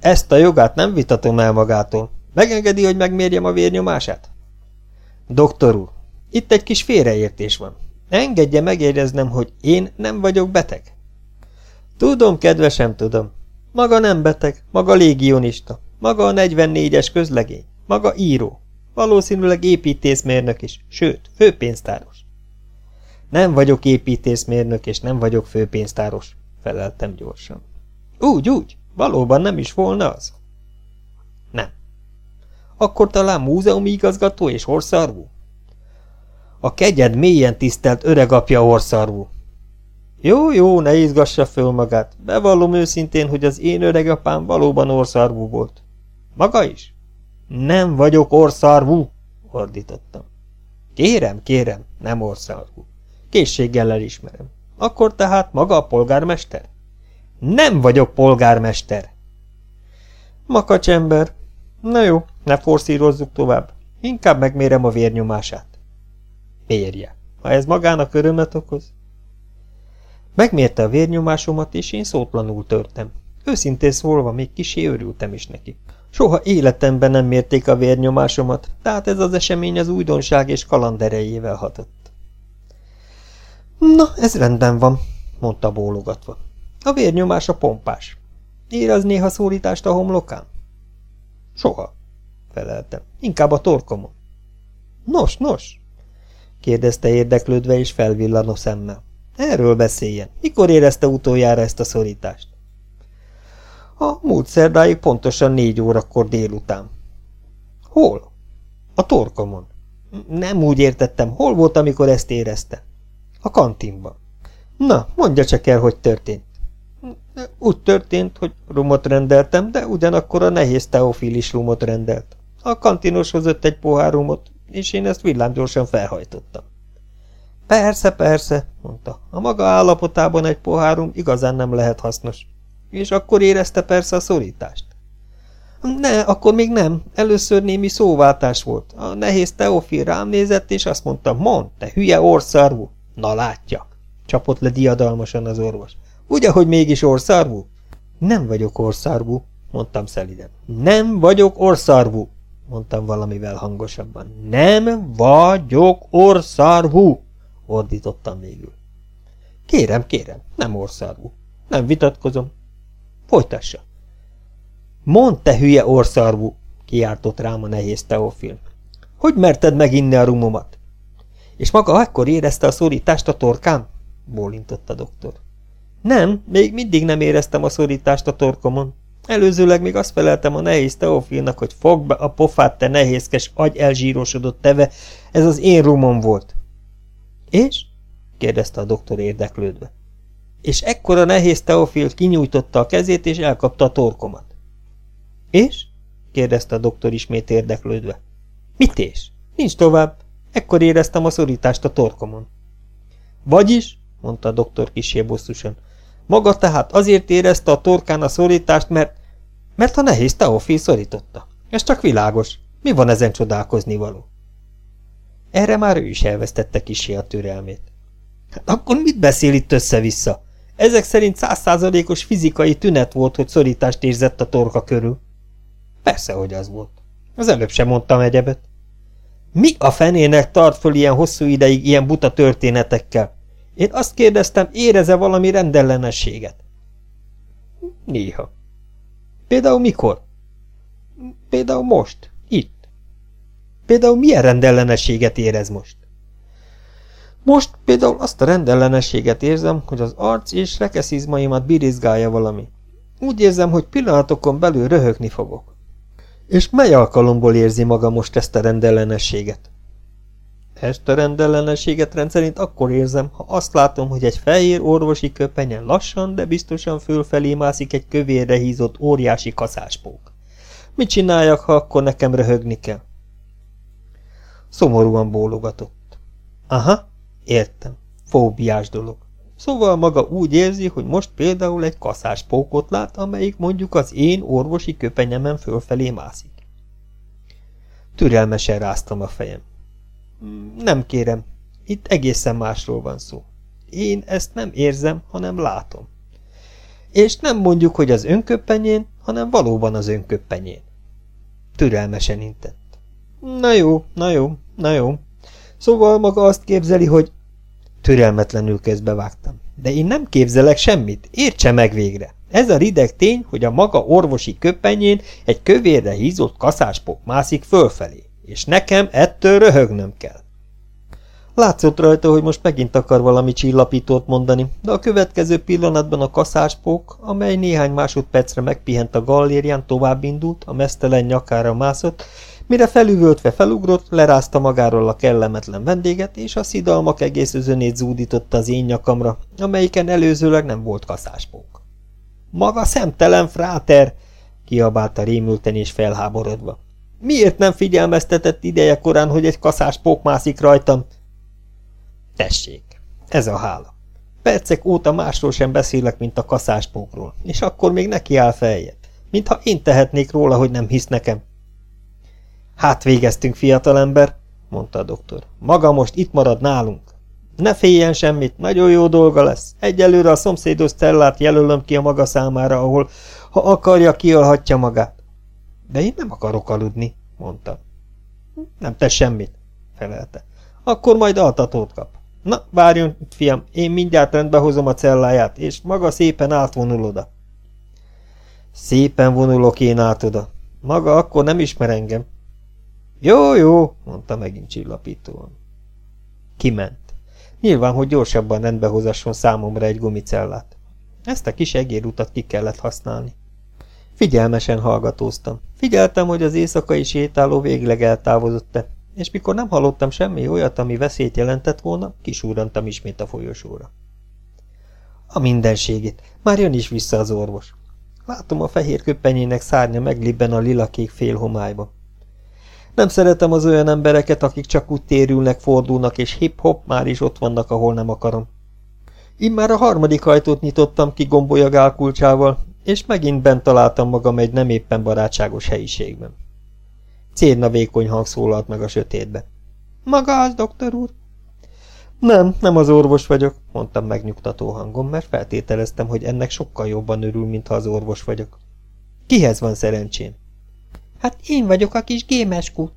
Speaker 1: Ezt a jogát nem vitatom el magától. Megengedi, hogy megmérjem a vérnyomását? Doktor úr, itt egy kis félreértés van. Engedje megjegyeznem, hogy én nem vagyok beteg. Tudom, kedvesem, tudom. Maga nem beteg, maga légionista, maga a 44-es közlegény, maga író, valószínűleg építészmérnök is, sőt, főpénztáros. Nem vagyok építészmérnök, és nem vagyok főpénztáros, feleltem gyorsan. Úgy, úgy. Valóban nem is volna az? Nem. Akkor talán múzeumi igazgató és orszarvú? A kegyed mélyen tisztelt öregapja orszarvú. Jó, jó, ne izgassa föl magát. Bevallom őszintén, hogy az én öregapám valóban orszarvú volt. Maga is? Nem vagyok orszarvú, ordítottam. Kérem, kérem, nem orszarvú. Készséggel elismerem. Akkor tehát maga a polgármester? Nem vagyok polgármester. Makacs ember. Na jó, ne forszírozzuk tovább. Inkább megmérem a vérnyomását. Mérje, ha ez magának örömet okoz. Megmérte a vérnyomásomat, és én szótlanul törtem. Őszintén szólva, még kisé örültem is neki. Soha életemben nem mérték a vérnyomásomat, tehát ez az esemény az újdonság és kalanderejével hatott. Na, ez rendben van, mondta bólogatva. A vérnyomása pompás. Érez néha szólítást a homlokán? Soha, feleltem. Inkább a torkomon. Nos, nos, kérdezte érdeklődve és felvillanó szemmel. Erről beszéljen. Mikor érezte utoljára ezt a szorítást? A múlt szerdáig pontosan négy órakor délután. Hol? A torkomon. Nem úgy értettem, hol volt, amikor ezt érezte? A kantinban. Na, mondja csak el, hogy történt. Úgy történt, hogy rumot rendeltem, de ugyanakkor a nehéz teofil is rumot rendelt. A kantinos hozott egy pohár rumot, és én ezt villámgyorsan felhajtottam. Persze, persze, mondta. A maga állapotában egy pohárum igazán nem lehet hasznos. És akkor érezte persze a szorítást. Ne, akkor még nem. Először némi szóváltás volt. A nehéz Teofil rám nézett, és azt mondta, mond, te hülye orszarvú. Na látja, csapott le diadalmasan az orvos. Ugye, hogy mégis orszarvú? Nem vagyok orszarvú, mondtam szeliden. Nem vagyok orszarvú, mondtam valamivel hangosabban. Nem vagyok orszarvú, ordítottam végül. Kérem, kérem, nem orszarvú. Nem vitatkozom. Folytassa. Mondd, te hülye orszarvú, kiáltott rám a nehéz Teofil. Hogy merted meginni a rumomat? És maga akkor érezte a szorítást a torkán? bólintott a doktor. Nem, még mindig nem éreztem a szorítást a torkomon. Előzőleg még azt feleltem a nehéz Teofilnak, hogy fogd be a pofát, te nehézkes, agy elzsírosodott teve, ez az én rumom volt. És? kérdezte a doktor érdeklődve. És ekkora nehéz Teofil kinyújtotta a kezét, és elkapta a torkomat. És? kérdezte a doktor ismét érdeklődve. Mit és? Nincs tovább. Ekkor éreztem a szorítást a torkomon. Vagyis, mondta a doktor kisé bosszusan, maga tehát azért érezte a torkán a szorítást, mert... mert a nehéz Teofil szorította. Ez csak világos. Mi van ezen csodálkozni való? Erre már ő is elvesztette kisé a türelmét. Hát akkor mit beszél itt össze-vissza? Ezek szerint százszázalékos fizikai tünet volt, hogy szorítást érzett a torka körül. Persze, hogy az volt. Az előbb sem mondtam egyebet. Mi a fenének tart föl ilyen hosszú ideig ilyen buta történetekkel? Én azt kérdeztem, éreze valami rendellenességet? Néha. Például mikor? Például most, itt. Például milyen rendellenességet érez most? Most például azt a rendellenességet érzem, hogy az arc és rekeszizmaimat birizgálja valami. Úgy érzem, hogy pillanatokon belül röhögni fogok. És mely alkalomból érzi maga most ezt a rendellenességet? Ezt a rendellenességet rendszerint akkor érzem, ha azt látom, hogy egy fehér orvosi köpenyen lassan, de biztosan fölfelé mászik egy kövérre hízott óriási kaszáspók. Mit csináljak, ha akkor nekem röhögni kell? Szomorúan bólogatott. Aha, értem. Fóbiás dolog. Szóval maga úgy érzi, hogy most például egy kaszáspókot lát, amelyik mondjuk az én orvosi köpenyemen fölfelé mászik. Türelmesen ráztam a fejem. Nem kérem, itt egészen másról van szó. Én ezt nem érzem, hanem látom. És nem mondjuk, hogy az önköppenyén, hanem valóban az önköppenyén. Türelmesen intett. Na jó, na jó, na jó. Szóval maga azt képzeli, hogy... Türelmetlenül közbevágtam. De én nem képzelek semmit, értse meg végre. Ez a rideg tény, hogy a maga orvosi köppenyén egy kövérre hízott kaszáspok mászik fölfelé és nekem ettől röhögnöm kell. Látszott rajta, hogy most megint akar valami csillapítót mondani, de a következő pillanatban a kaszáspók, amely néhány másodpercre megpihent a gallérián, tovább indult, a mesztelen nyakára mászott, mire felüvöltve felugrott, lerázta magáról a kellemetlen vendéget, és a szidalmak egész özönét zúdította az én nyakamra, amelyiken előzőleg nem volt kaszáspók. Maga szemtelen fráter! kiabálta rémülten és felháborodva. Miért nem figyelmeztetett ideje korán, hogy egy kaszás pók mászik rajtam? Tessék, ez a hála. Percek óta másról sem beszélek, mint a kaszáspókról, és akkor még neki áll feljed, mintha én tehetnék róla, hogy nem hisz nekem. Hát végeztünk, fiatalember, mondta a doktor. Maga most itt marad nálunk. Ne féljen semmit, nagyon jó dolga lesz. Egyelőre a szomszédos cellát jelölöm ki a maga számára, ahol, ha akarja, kialhatja magát. De én nem akarok aludni, mondta. Nem tesz semmit, felelte. Akkor majd altatót kap. Na, várjon, fiam, én mindjárt rendbe hozom a celláját, és maga szépen átvonul oda. Szépen vonulok én át oda. Maga akkor nem ismer engem. Jó, jó, mondta megint csillapítóan. Kiment. Nyilván, hogy gyorsabban rendbe hozasson számomra egy gumicellát. Ezt a kis egérutat ki kellett használni. Figyelmesen hallgatóztam. Figyeltem, hogy az éjszakai sétáló végleg eltávozott-e, és mikor nem hallottam semmi olyat, ami veszélyt jelentett volna, kisúrantam ismét a folyosóra. A mindenségét. Már jön is vissza az orvos. Látom a fehér köpenyének szárnya meglibben a lilakék félhomályba. Nem szeretem az olyan embereket, akik csak úgy térülnek, fordulnak, és hip-hop már is ott vannak, ahol nem akarom. Immár a harmadik ajtót nyitottam ki gombolyagál kulcsával, és megint bent találtam magam egy nem éppen barátságos helyiségben. Cérna vékony hang szólalt meg a sötétbe. Maga az, doktor úr? Nem, nem az orvos vagyok, mondtam megnyugtató hangon, mert feltételeztem, hogy ennek sokkal jobban örül, mintha az orvos vagyok. Kihez van szerencsém? Hát én vagyok a kis gémeskút.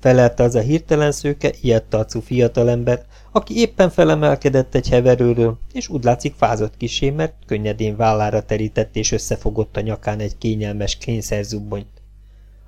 Speaker 1: Felelte az a hirtelen szőke, ilyet arcú fiatalember, aki éppen felemelkedett egy heverőről, és úgy látszik fázott kisé, mert könnyedén vállára terített és összefogott a nyakán egy kényelmes kényszerzubbonyt.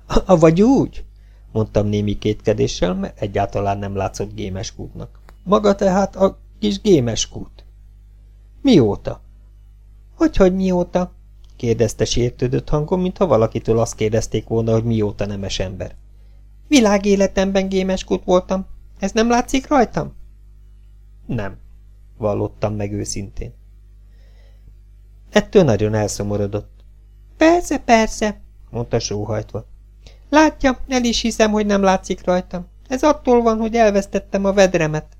Speaker 1: *laughs* – Vagy úgy? – mondtam némi kétkedéssel, mert egyáltalán nem látszott gémeskútnak. – Maga tehát a kis gémeskút? – Mióta? – Hogyhogy mióta? – kérdezte sértődött hangon, mintha valakitől azt kérdezték volna, hogy mióta nemes ember. – Világéletemben gémeskút voltam. Ez nem látszik rajtam? Nem, vallottam meg őszintén. Ettől nagyon elszomorodott. Persze, persze, mondta sóhajtva. Látja, el is hiszem, hogy nem látszik rajtam. Ez attól van, hogy elvesztettem a vedremet.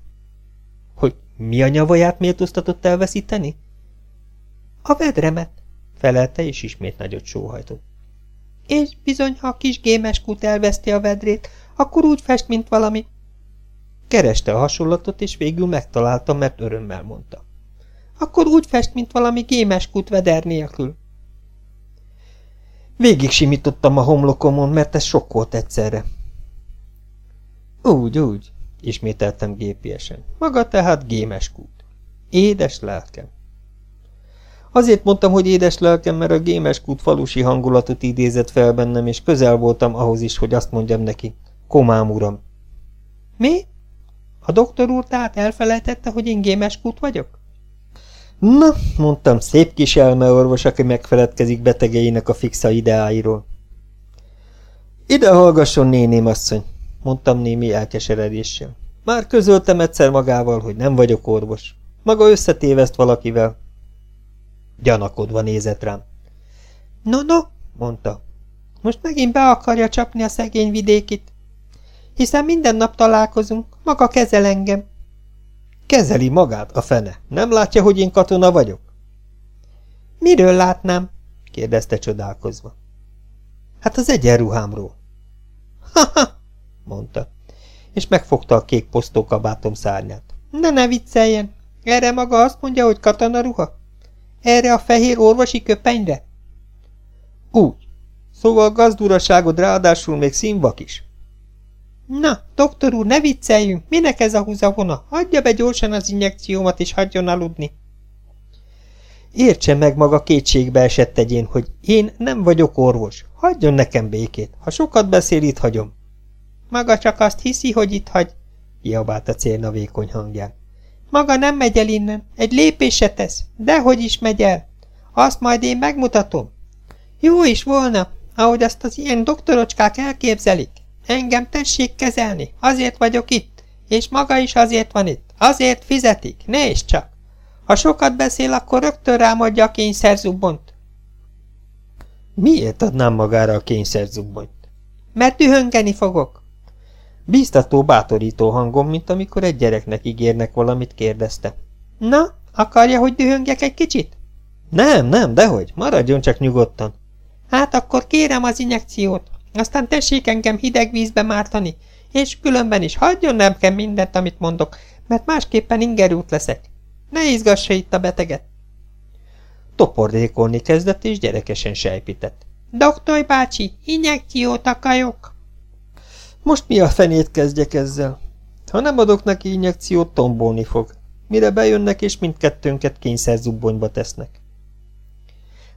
Speaker 1: Hogy mi a nyavaját méltóztatott elveszíteni? A vedremet, felelte, és ismét nagyot sóhajtott. És bizony, ha a kis gémeskút elveszti a vedrét, akkor úgy fest, mint valami Kereste a hasonlatot, és végül megtalálta, mert örömmel mondta. Akkor úgy fest, mint valami gémeskút veder nélkül. Végig simítottam a homlokomon, mert ez sok volt egyszerre. Úgy, úgy, ismételtem gépiesen. Maga tehát gémeskút. Édes lelkem. Azért mondtam, hogy édes lelkem, mert a gémeskút falusi hangulatot idézett fel bennem, és közel voltam ahhoz is, hogy azt mondjam neki. Komám uram. Mi? A doktor úr tehát elfelejtette, hogy én gémeskút vagyok? Na, mondtam, szép kis elmeorvos, aki megfeledkezik betegeinek a fixa ideáiról. Ide hallgasson, néném asszony, mondtam némi elkeseredéssel. Már közöltem egyszer magával, hogy nem vagyok orvos. Maga összetéveszt valakivel. Gyanakodva nézett rám. No, no, mondta. Most megint be akarja csapni a szegény vidékit hiszen minden nap találkozunk, maga kezel engem. Kezeli magát a fene. Nem látja, hogy én katona vagyok? Miről látnám? kérdezte csodálkozva. Hát az egyenruhámról. Ha-ha, mondta, és megfogta a kék posztókabátom szárnyát. Ne ne vicceljen, erre maga azt mondja, hogy katona ruha? Erre a fehér orvosi köpenyre? Úgy. Szóval gazduraságod ráadásul még színvak is. Na, doktor úr, ne vicceljünk! Minek ez a húzavona? Adja be gyorsan az injekciómat, és hagyjon aludni. Értse meg maga kétségbe esett egyén, hogy én nem vagyok orvos. Hagyjon nekem békét. Ha sokat beszél, itt hagyom. Maga csak azt hiszi, hogy itt hagy, kiabált a célna vékony hangján. Maga nem megy el innen, egy lépés se tesz, dehogy is megy el. Azt majd én megmutatom. Jó is volna, ahogy azt az ilyen doktorocskák elképzelik. Engem tessék kezelni, azért vagyok itt, és maga is azért van itt, azért fizetik, nézd csak. Ha sokat beszél, akkor rögtön rám adja a kényszerzubbont. Miért adnám magára a kényszerzubbonyt? Mert dühöngeni fogok. Bíztató, bátorító hangom, mint amikor egy gyereknek ígérnek valamit, kérdezte. Na, akarja, hogy dühöngjek egy kicsit? Nem, nem, dehogy, maradjon csak nyugodtan. Hát akkor kérem az injekciót. Aztán tessék engem hideg vízbe mártani, és különben is hagyjon nekem mindent, amit mondok,
Speaker 2: mert másképpen ingerült leszek. Ne izgassa itt a beteget.
Speaker 1: Topordékolni kezdett, és gyerekesen sejpített.
Speaker 2: Doktor bácsi, injekciót akarok.
Speaker 1: Most mi a fenét kezdjek ezzel? Ha nem adok neki injekciót, tombolni fog. Mire bejönnek, és mindkettőnket kényszerzubbonyba tesznek.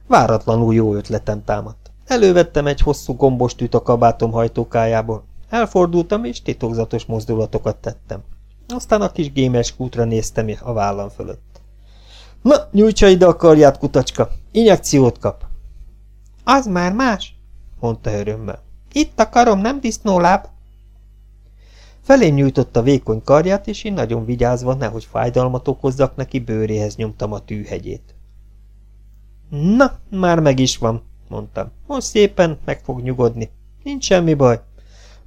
Speaker 1: Váratlanul jó ötletem támadt. Elővettem egy hosszú gombos tűt a kabátom hajtókájából. Elfordultam, és titokzatos mozdulatokat tettem. Aztán a kis gémes kútra néztem a vállam fölött. Na, nyújtsa ide a karját, kutacska! Injekciót kap!
Speaker 2: Az már más, mondta örömmel. Itt a karom, nem disznóláb.
Speaker 1: Felém nyújtotta vékony karját, és én nagyon vigyázva, nehogy fájdalmat okozzak neki, bőréhez nyomtam a tűhegyét. Na, már meg is van, mondtam. Most szépen meg fog nyugodni. Nincs semmi baj.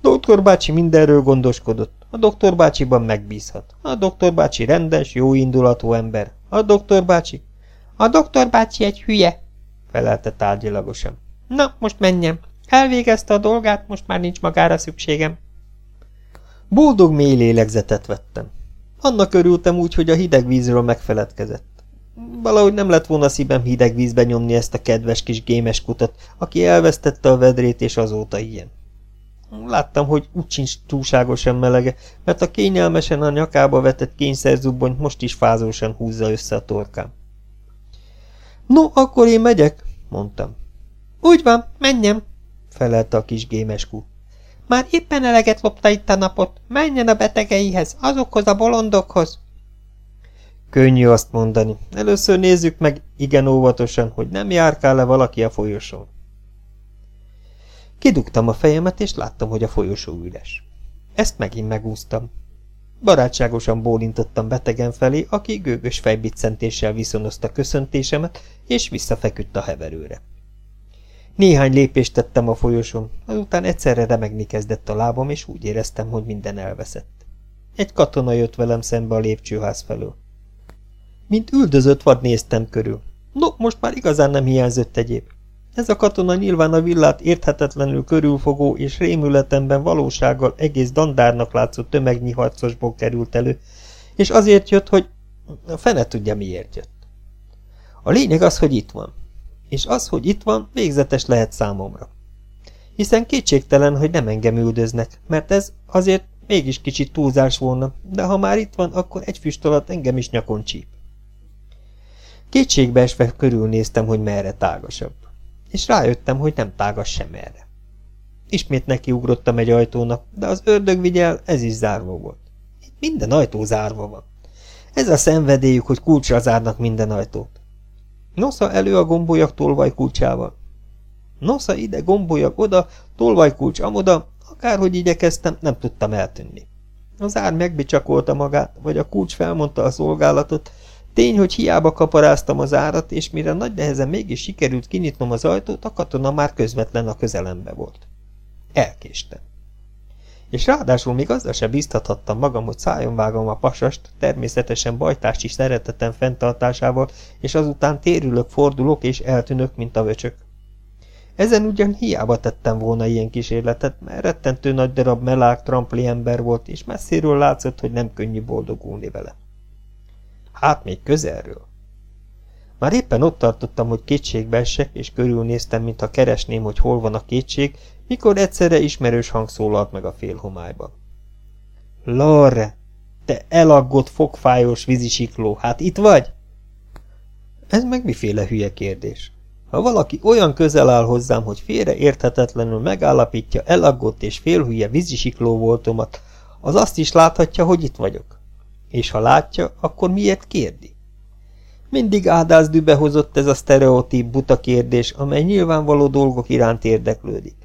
Speaker 1: Doktor bácsi mindenről gondoskodott. A doktor bácsiban megbízhat. A doktor bácsi rendes, jó indulatú ember. A doktor bácsi...
Speaker 2: A doktor bácsi egy hülye, felelte tárgyilagosan. Na, most menjem. Elvégezte a dolgát, most már nincs magára szükségem.
Speaker 1: Boldog mély lélegzetet vettem. Annak örültem úgy, hogy a hideg vízről megfeledkezett. Valahogy nem lett volna szívem hideg vízbe nyomni ezt a kedves kis gémes kutat, aki elvesztette a vedrét, és azóta ilyen. Láttam, hogy úgy sincs túlságosan melege, mert a kényelmesen a nyakába vetett kényszerzubbonyt most is fázósan húzza össze a torkám. No, akkor én megyek, mondtam.
Speaker 2: Úgy van, menjem,
Speaker 1: felelte a kis gémeskú.
Speaker 2: Már éppen eleget lopta itt a napot. Menjen a betegeihez, azokhoz a bolondokhoz.
Speaker 1: Könnyű azt mondani. Először nézzük meg igen óvatosan, hogy nem járkál-e valaki a folyosón. Kidugtam a fejemet, és láttam, hogy a folyosó üres. Ezt megint megúztam. Barátságosan bólintottam betegen felé, aki gőgös fejbiccentéssel viszonozta köszöntésemet, és visszafeküdt a heverőre. Néhány lépést tettem a folyosón, azután egyszerre remegni kezdett a lábam, és úgy éreztem, hogy minden elveszett. Egy katona jött velem szembe a lépcsőház felől. Mint üldözött vad néztem körül. No, most már igazán nem hiányzott egyéb. Ez a katona nyilván a villát érthetetlenül körülfogó és rémületemben valósággal egész dandárnak látszott tömegnyi harcosból került elő, és azért jött, hogy... A fene tudja miért jött. A lényeg az, hogy itt van. És az, hogy itt van, végzetes lehet számomra. Hiszen kétségtelen, hogy nem engem üldöznek, mert ez azért mégis kicsit túlzás volna, de ha már itt van, akkor egy füst alatt engem is nyakon csíp. Kétségbeesve körülnéztem, hogy merre tágasabb és rájöttem, hogy nem tágas sem erre. Ismét nekiugrottam egy ajtónak, de az ördög vigyel, ez is zárva volt. Itt minden ajtó zárva van. Ez a szenvedélyük, hogy kulcsra zárnak minden ajtót. Nosza elő a gombolyag tolvajkulcsával. Nosza ide, gombolyag oda, tolvajkulcs amoda, akárhogy igyekeztem, nem tudtam eltűnni. Az ár megbicsakolta magát, vagy a kulcs felmondta a szolgálatot, Tény, hogy hiába kaparáztam az árat, és mire nagy nehezen mégis sikerült kinyitnom az ajtót, a katona már közvetlen a közelembe volt. Elkéstem. És ráadásul még azzal se biztathattam magam, hogy szájon vágom a pasast, természetesen bajtási szeretetem fenntartásával, és azután térülök, fordulok és eltűnök, mint a vöcsök. Ezen ugyan hiába tettem volna ilyen kísérletet, mert rettentő nagy darab melák trampli ember volt, és messziről látszott, hogy nem könnyű boldogulni vele. Hát még közelről. Már éppen ott tartottam, hogy kétségbe essek, és körülnéztem, mintha keresném, hogy hol van a kétség, mikor egyszerre ismerős hang szólalt meg a félhomályban. Lorre, te elaggott, fogfájós vízisikló, hát itt vagy? Ez meg miféle hülye kérdés? Ha valaki olyan közel áll hozzám, hogy félre érthetetlenül megállapítja elaggott és félhülye vízisikló voltomat, az azt is láthatja, hogy itt vagyok. És ha látja, akkor miért kérdi? Mindig ádázdűbe hozott ez a sztereotíp buta kérdés, amely nyilvánvaló dolgok iránt érdeklődik.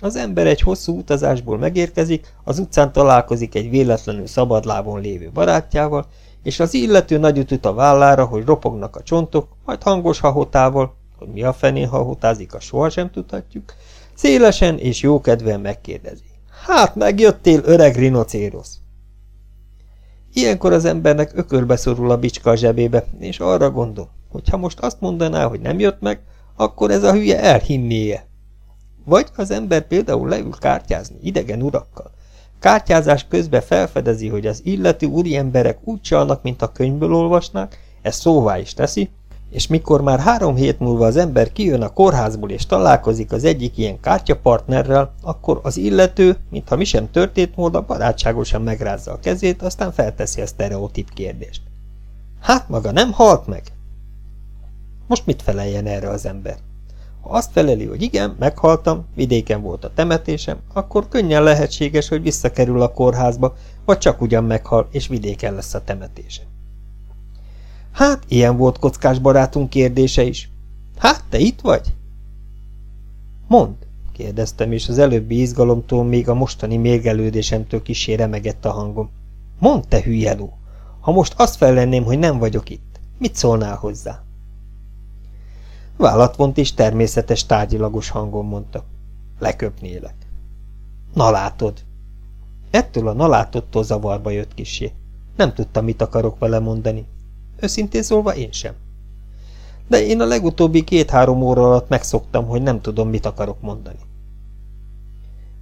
Speaker 1: Az ember egy hosszú utazásból megérkezik, az utcán találkozik egy véletlenül szabadlábon lévő barátjával, és az illető nagyüt a vállára, hogy ropognak a csontok, majd hangos hahotával, hogy mi a fenén hahotázik, a sohasem tudhatjuk, szélesen és jókedven megkérdezi. Hát megjöttél, öreg rinocérosz! Ilyenkor az embernek ökörbe szorul a bicska a zsebébe, és arra gondol, hogy ha most azt mondaná, hogy nem jött meg, akkor ez a hülye elhinnéje. Vagy az ember például leül kártyázni idegen urakkal, Kártyázás közben felfedezi, hogy az illető úri emberek úgy csalnak, mint a könyvből olvasnák, ezt szóvá is teszi, és mikor már három hét múlva az ember kijön a kórházból és találkozik az egyik ilyen kártyapartnerrel, akkor az illető, mintha mi sem történt volna, barátságosan megrázza a kezét, aztán felteszi a sztereotíp kérdést. Hát maga nem halt meg? Most mit feleljen erre az ember? Ha azt feleli, hogy igen, meghaltam, vidéken volt a temetésem, akkor könnyen lehetséges, hogy visszakerül a kórházba, vagy csak ugyan meghal, és vidéken lesz a temetése. Hát, ilyen volt kockás barátunk kérdése is. Hát, te itt vagy? Mond, kérdeztem, és az előbbi izgalomtól még a mostani mérgelődésemtől kisé remegett a hangom. Mondd, te hülye! Ha most azt fellenném, hogy nem vagyok itt, mit szólnál hozzá? Vállat vont és természetes tárgyilagos hangon mondta. Leköpnélek. Na látod! Ettől a na látodtól zavarba jött kisé. Nem tudtam, mit akarok vele mondani. Őszintén szólva én sem. De én a legutóbbi két-három óra alatt megszoktam, hogy nem tudom, mit akarok mondani.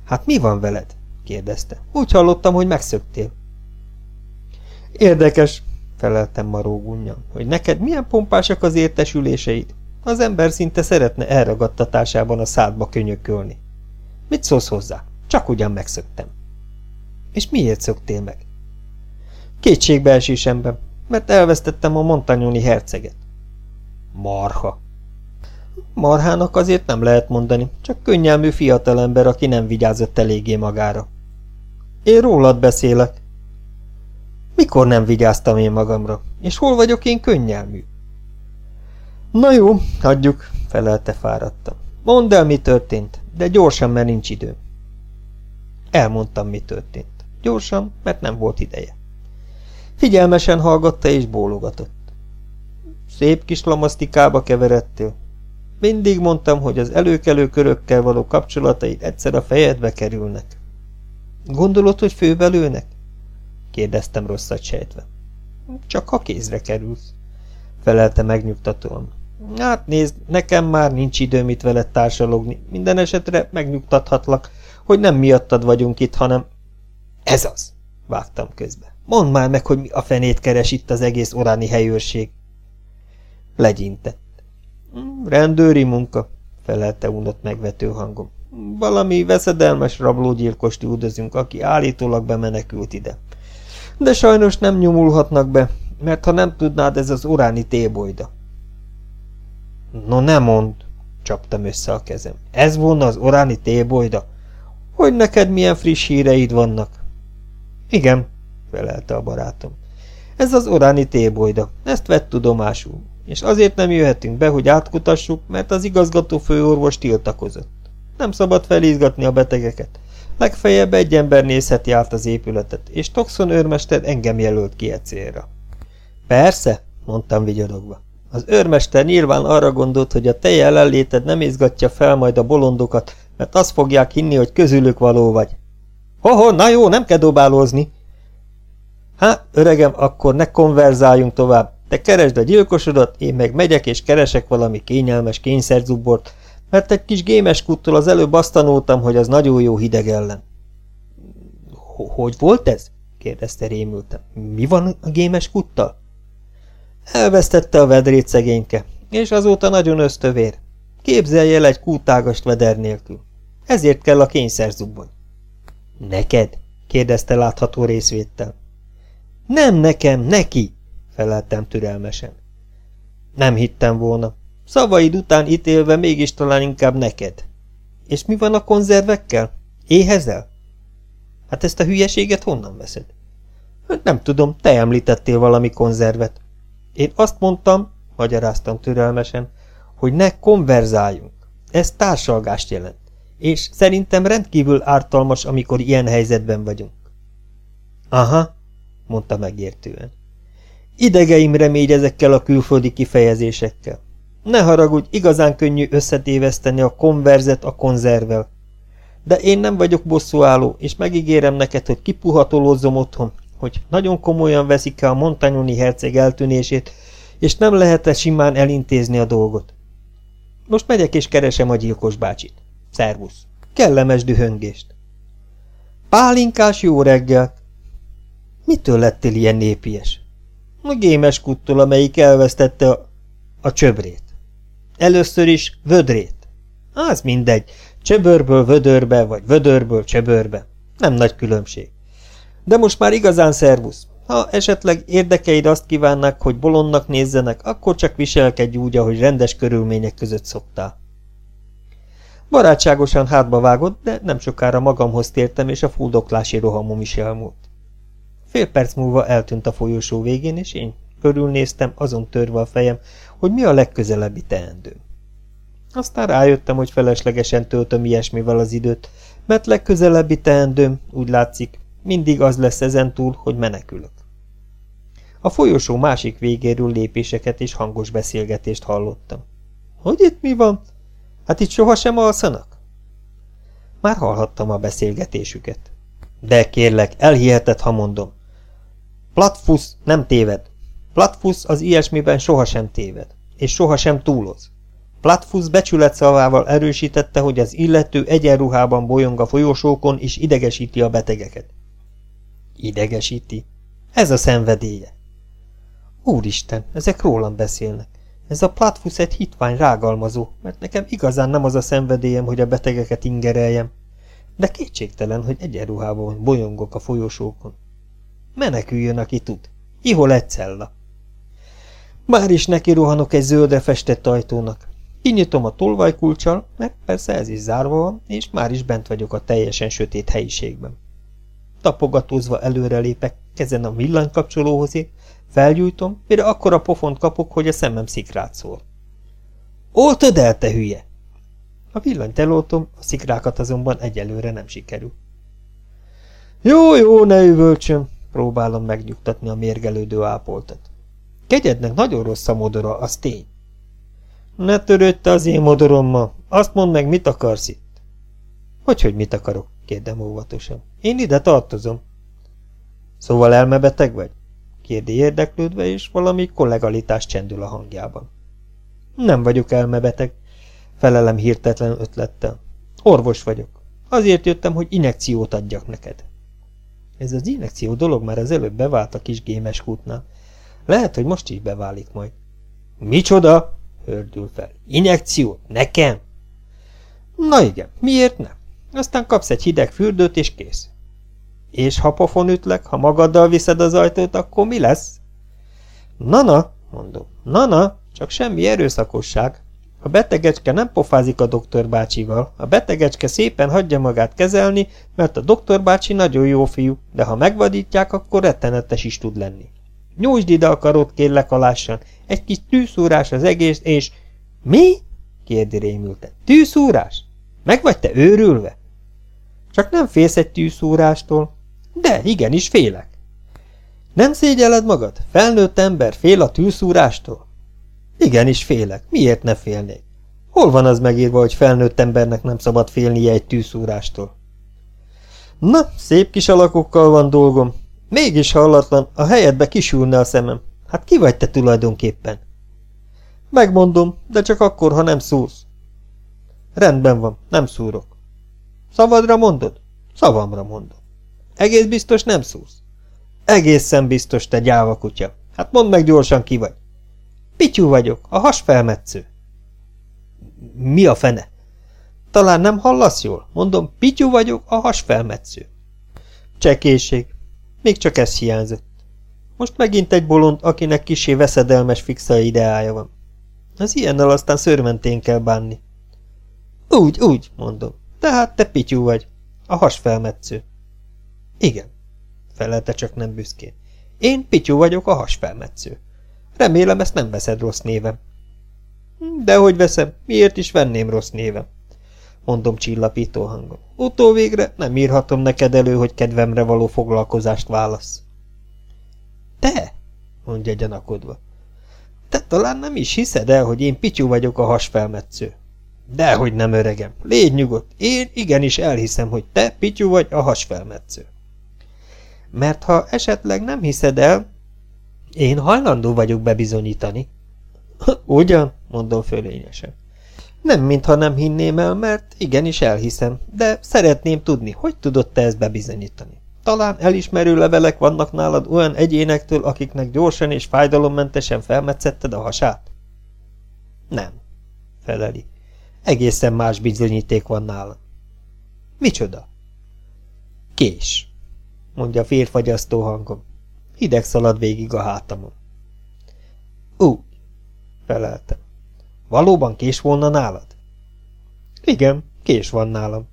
Speaker 1: Hát mi van veled? kérdezte. Úgy hallottam, hogy megszöktél. Érdekes, feleltem marógunyan, hogy neked milyen pompásak az értesüléseid. Az ember szinte szeretne elragadtatásában a szádba könyökölni. Mit szólsz hozzá? Csak ugyan megszöktem. És miért szöktél meg? Kétségbeesésemben, mert elvesztettem a montanyoni herceget. Marha. Marhának azért nem lehet mondani, csak könnyelmű fiatalember, aki nem vigyázott eléggé magára. Én rólad beszélek. Mikor nem vigyáztam én magamra? És hol vagyok én könnyelmű? Na jó, hagyjuk, felelte fáradtam. Mondd el, mi történt, de gyorsan, mert nincs idő. Elmondtam, mi történt. Gyorsan, mert nem volt ideje. Figyelmesen hallgatta és bólogatott. Szép kis lamasztikába keveredtél. Mindig mondtam, hogy az előkelő körökkel való kapcsolataid egyszer a fejedbe kerülnek. Gondolod, hogy főbelőnek? kérdeztem rosszat sejtve. Csak ha kézre kerülsz, felelte megnyugtatóan. Hát nézd, nekem már nincs időm itt veled társalogni. Minden esetre megnyugtathatlak, hogy nem miattad vagyunk itt, hanem... Ez az! Vágtam közbe. Mondd már meg, hogy mi a fenét keres itt az egész oráni helyőrség. Legyintett. Rendőri munka, felelte unott megvető hangom. Valami veszedelmes rablógyilkost üldözünk, aki állítólag bemenekült ide. De sajnos nem nyomulhatnak be, mert ha nem tudnád, ez az uráni tébolyda. No nem mond, csaptam össze a kezem. Ez volna az uráni tébolyda? Hogy neked milyen friss híreid vannak? Igen, felelte a barátom. Ez az uráni tébolyda, ezt vett tudomásul, és azért nem jöhetünk be, hogy átkutassuk, mert az igazgató főorvos tiltakozott. Nem szabad felizgatni a betegeket. Legfeljebb egy ember nézheti át az épületet, és Toxon őrmester engem jelölt ki e célra. Persze, mondtam vigyorogva. Az őrmester nyilván arra gondolt, hogy a te jelenléted nem izgatja fel majd a bolondokat, mert azt fogják hinni, hogy közülük való vagy. Hoho, na jó, nem kell dobálózni. Hát, öregem, akkor ne konverzáljunk tovább. Te keresd a gyilkosodat, én meg megyek és keresek valami kényelmes kényszerzubort, mert egy kis gémes kuttól az előbb azt tanultam, hogy az nagyon jó hideg ellen. Hogy volt ez? kérdezte rémültem. Mi van a gémes kuttal? Elvesztette a vedrét szegényke, és azóta nagyon ösztövér. Képzelj el egy kútágast veder nélkül. Ezért kell a kényszerzubbony. Neked? kérdezte látható részvéttel. Nem nekem, neki, feleltem türelmesen. Nem hittem volna. Szavaid után ítélve mégis talán inkább neked. És mi van a konzervekkel? Éhezel? Hát ezt a hülyeséget honnan veszed? Hát nem tudom, te említettél valami konzervet. Én azt mondtam, magyaráztam türelmesen, hogy ne konverzáljunk. Ez társalgást jelent, és szerintem rendkívül ártalmas, amikor ilyen helyzetben vagyunk. Aha, mondta megértően. Idegeimre mégy ezekkel a külföldi kifejezésekkel. Ne haragudj, igazán könnyű összetéveszteni a konverzet a konzervvel. De én nem vagyok bosszúálló, és megígérem neked, hogy kipuhatolózzom otthon, hogy nagyon komolyan veszik-e a Montagnoni herceg eltűnését, és nem lehet-e simán elintézni a dolgot. Most megyek és keresem a gyilkos bácsit. Szervusz! Kellemes dühöngést! Pálinkás jó reggelt! Mitől lettél ilyen népies? A gémes kuttól, amelyik elvesztette a, a csöbrét. Először is vödrét. Az mindegy, csöbörből vödörbe, vagy vödörből csöbörbe. Nem nagy különbség. De most már igazán szervusz. Ha esetleg érdekeid azt kívánnak, hogy bolondnak nézzenek, akkor csak viselkedj úgy, ahogy rendes körülmények között szoktál. Barátságosan hátba vágott, de nem sokára magamhoz tértem, és a fuldoklási rohamom is elmúlt. Fél perc múlva eltűnt a folyosó végén, és én körülnéztem, azon törve a fejem, hogy mi a legközelebbi teendő. Aztán rájöttem, hogy feleslegesen töltöm ilyesmivel az időt, mert legközelebbi teendőm, úgy látszik, mindig az lesz ezentúl, hogy menekülök. A folyosó másik végéről lépéseket és hangos beszélgetést hallottam. Hogy itt mi van? Hát itt sohasem alszanak? Már hallhattam a beszélgetésüket. De kérlek, elhihetett, ha mondom. Platfusz nem téved. Platfusz az ilyesmiben sohasem téved, és sohasem túloz. Platfusz becsület szavával erősítette, hogy az illető egyenruhában bolyong a folyosókon, és idegesíti a betegeket. Idegesíti? Ez a szenvedélye. Úristen, ezek rólam beszélnek. Ez a platfusz egy hitvány rágalmazó, mert nekem igazán nem az a szenvedélyem, hogy a betegeket ingereljem. De kétségtelen, hogy egyenruhában bolyongok a folyosókon. Meneküljön, aki tud. Ihol egy cella. Már is neki rohanok egy zöldre festett ajtónak. Kinyitom a tolvajkulcsal, mert persze ez is zárva van, és már is bent vagyok a teljesen sötét helyiségben. Tapogatózva előrelépek, kezen a villanykapcsolóhoz ér, felgyújtom, mire akkora pofont kapok, hogy a szemem szikrát szól. Oltad el, te hülye! A villanyt eloltom, a szikrákat azonban egyelőre nem sikerül. Jó, jó, ne üvölcsöm, próbálom megnyugtatni a mérgelődő ápoltat. Kegyednek nagyon rossz a modora, az tény. Ne törődte az én modorommal, azt mondd meg, mit akarsz itt. Hogy, hogy mit akarok? kérdem óvatosan. Én ide tartozom. Szóval elmebeteg vagy? kérdi érdeklődve, és valami kollegalitás csendül a hangjában. Nem vagyok elmebeteg, felelem hirtetlen ötlettel. Orvos vagyok. Azért jöttem, hogy inekciót adjak neked. Ez az inekció dolog már az előbb bevált a kis gémes kútnál. Lehet, hogy most is beválik majd. Micsoda? hördül fel. Inekció? Nekem? Na igen, miért nem? Aztán kapsz egy hideg fürdőt, és kész. És ha pofon ütlek, ha magaddal viszed az ajtót, akkor mi lesz? Na-na, mondom, na-na, csak semmi erőszakosság. A betegecske nem pofázik a doktor bácsival, a betegecske szépen hagyja magát kezelni, mert a doktor bácsi nagyon jó fiú, de ha megvadítják, akkor rettenetes is tud lenni. Nyújtsd ide a karót, kérlek alássan, egy kis tűszúrás az egész, és... Mi? kérdi rémülten. Tűszúrás? Meg vagy te őrülve? Csak nem félsz egy tűszúrástól? De, igenis félek. Nem szégyeled magad? Felnőtt ember fél a tűszúrástól? Igenis félek. Miért ne félnék? Hol van az megírva, hogy felnőtt embernek nem szabad félnie egy tűszúrástól? Na, szép kis alakokkal van dolgom. Mégis hallatlan, a helyedbe kisülne a szemem. Hát ki vagy te tulajdonképpen? Megmondom, de csak akkor, ha nem szúrsz. Rendben van, nem szúrok. Szavadra mondod? Szavamra mondom. Egész biztos nem szúrsz? Egészen biztos, te gyáva kutya. Hát mondd meg gyorsan, ki vagy. Pityú vagyok, a hasfelmetsző. Mi a fene? Talán nem hallasz jól? Mondom, Pityú vagyok, a hasfelmetsző. Csekéség. Még csak ez hiányzott. Most megint egy bolond, akinek kisé veszedelmes fixa ideája van. Az ilyennel aztán szörmentén kell bánni. Úgy, úgy, mondom. Tehát te pityú vagy. A hasfelmetsző. Igen, felelte csak nem büszkén. Én pityú vagyok a hasfelmetsző. Remélem, ezt nem veszed rossz névem. Dehogy veszem, miért is venném rossz névem? Mondom csillapító hangon. Utóvégre nem írhatom neked elő, hogy kedvemre való foglalkozást válasz. Te? mondja gyanakodva. Te talán nem is hiszed el, hogy én pityú vagyok a hasfelmetsző. Dehogy nem öregem. Légy nyugodt. Én igenis elhiszem, hogy te pityú vagy a hasfelmetsző. Mert ha esetleg nem hiszed el, én hajlandó vagyok bebizonyítani. *laughs* Ugyan, mondom fölényesen. Nem, mintha nem hinném el, mert igenis elhiszem, de szeretném tudni, hogy tudod te ezt bebizonyítani. Talán elismerő levelek vannak nálad olyan egyénektől, akiknek gyorsan és fájdalommentesen felmetszetted a hasát? Nem, feleli. Egészen más bizonyíték van nálad. Micsoda? Kés, mondja férfagyasztó hangom. Hideg szalad végig a hátamon. Úgy, feleltem. Valóban kés volna nálad? Igen, kés van nálam.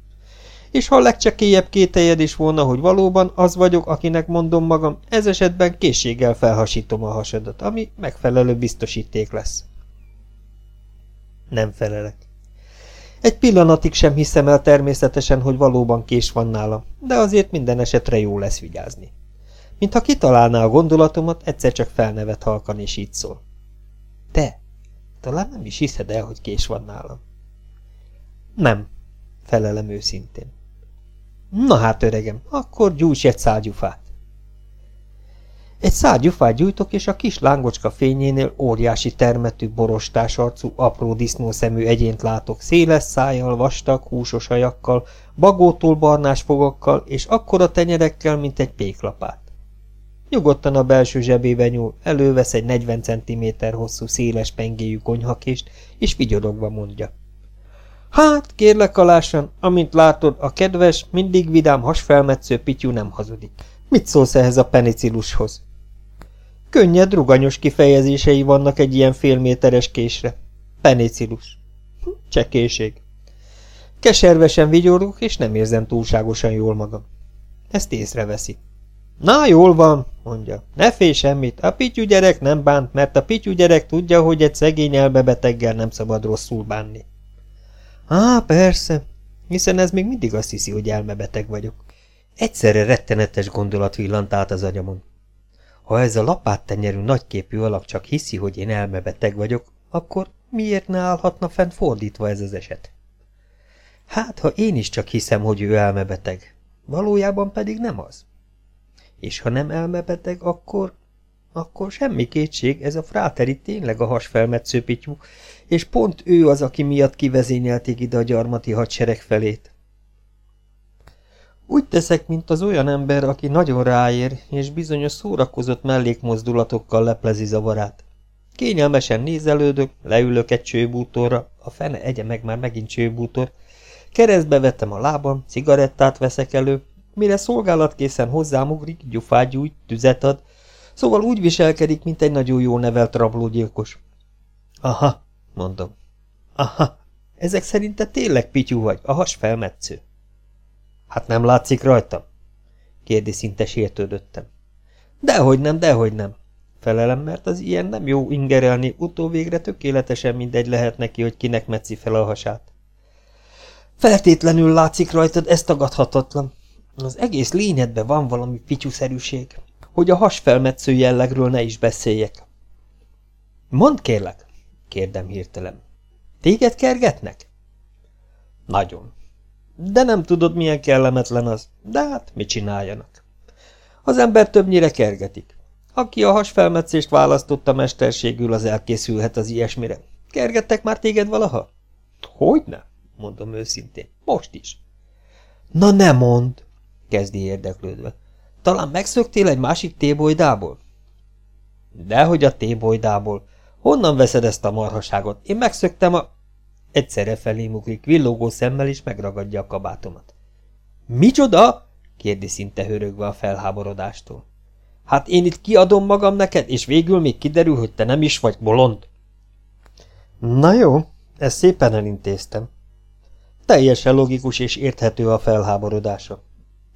Speaker 1: És ha a legcsekélyebb kételjed is volna, hogy valóban az vagyok, akinek mondom magam, ez esetben készséggel felhasítom a hasadat, ami megfelelő biztosíték lesz. Nem felelek. Egy pillanatig sem hiszem el természetesen, hogy valóban kés van nálam, de azért minden esetre jó lesz vigyázni. Mintha kitalálná a gondolatomat, egyszer csak felnevet halkan, és így szól. Te, talán nem is hiszed el, hogy kés van nálam. Nem, felelem őszintén. Na hát, öregem, akkor gyújts egy szál gyufát. Egy szál gyufát gyújtok, és a kis lángocska fényénél óriási termetű, borostás arcú, apró disznószemű egyént látok, széles szájjal, vastag, húsos hajakkal, bagótól barnás fogakkal, és akkora tenyerekkel, mint egy péklapát. Nyugodtan a belső zsebébe nyúl, elővesz egy 40 cm hosszú, széles pengéjű konyhakést, és vigyorogva mondja. Hát, kérlek alásan, amint látod, a kedves, mindig vidám hasfelmetsző pityú nem hazudik. Mit szólsz ehhez a penicilushoz? Könnyed, ruganyos kifejezései vannak egy ilyen félméteres késre. Penicilus. Hm, csekéség. Keservesen vigyorok, és nem érzem túlságosan jól magam. Ezt észreveszi. Na, jól van, mondja. Ne félj semmit, a pityú gyerek nem bánt, mert a pityú gyerek tudja, hogy egy szegény elbebeteggel nem szabad rosszul bánni. Á, persze, hiszen ez még mindig azt hiszi, hogy elmebeteg vagyok. Egyszerre rettenetes gondolat villant át az agyamon. Ha ez a lapáttenyerű nagyképű alak csak hiszi, hogy én elmebeteg vagyok, akkor miért ne állhatna fent fordítva ez az eset? Hát, ha én is csak hiszem, hogy ő elmebeteg, valójában pedig nem az. És ha nem elmebeteg, akkor... Akkor semmi kétség, ez a fráteri tényleg a hasfelmetsző pityú, és pont ő az, aki miatt kivezényelték ide a gyarmati hadsereg felét. Úgy teszek, mint az olyan ember, aki nagyon ráér, és bizonyos szórakozott mellékmozdulatokkal leplezi zavarát. Kényelmesen nézelődök, leülök egy csőbútorra, a fene egye meg már megint csőbútor, keresztbe vettem a lábam, cigarettát veszek elő, mire szolgálatkészen hozzám ugrik, gyufát gyújt, tüzet ad, szóval úgy viselkedik, mint egy nagyon jó nevelt rablógyilkos. Aha, mondom. Aha, ezek szerint te tényleg pityú vagy, a has felmetsző. Hát nem látszik rajtam? kérdi szinte sértődöttem. Dehogy nem, dehogy nem. Felelem, mert az ilyen nem jó ingerelni, utóvégre tökéletesen mindegy lehet neki, hogy kinek metszi fel a hasát. Feltétlenül látszik rajtad, ez tagadhatatlan. Az egész lényedben van valami pityuszerűség, hogy a hasfelmetsző jellegről ne is beszéljek. Mondd kérlek, kérdem hirtelen. Téged kergetnek? Nagyon. De nem tudod, milyen kellemetlen az. De hát, mit csináljanak? Az ember többnyire kergetik. Aki a hasfelmetszést választotta mesterségül, az elkészülhet az ilyesmire. Kergettek már téged valaha? Hogyne, mondom őszintén. Most is. Na ne mond, kezdi érdeklődve. Talán megszöktél egy másik tébolydából? Dehogy a tébolydából. Honnan veszed ezt a marhaságot? Én megszöktem a... Egyszerre felém ugrik, villogó szemmel is megragadja a kabátomat. Micsoda? kérdi szinte hörögve a felháborodástól. Hát én itt kiadom magam neked, és végül még kiderül, hogy te nem is vagy bolond. Na jó, ezt szépen elintéztem. Teljesen logikus és érthető a felháborodása.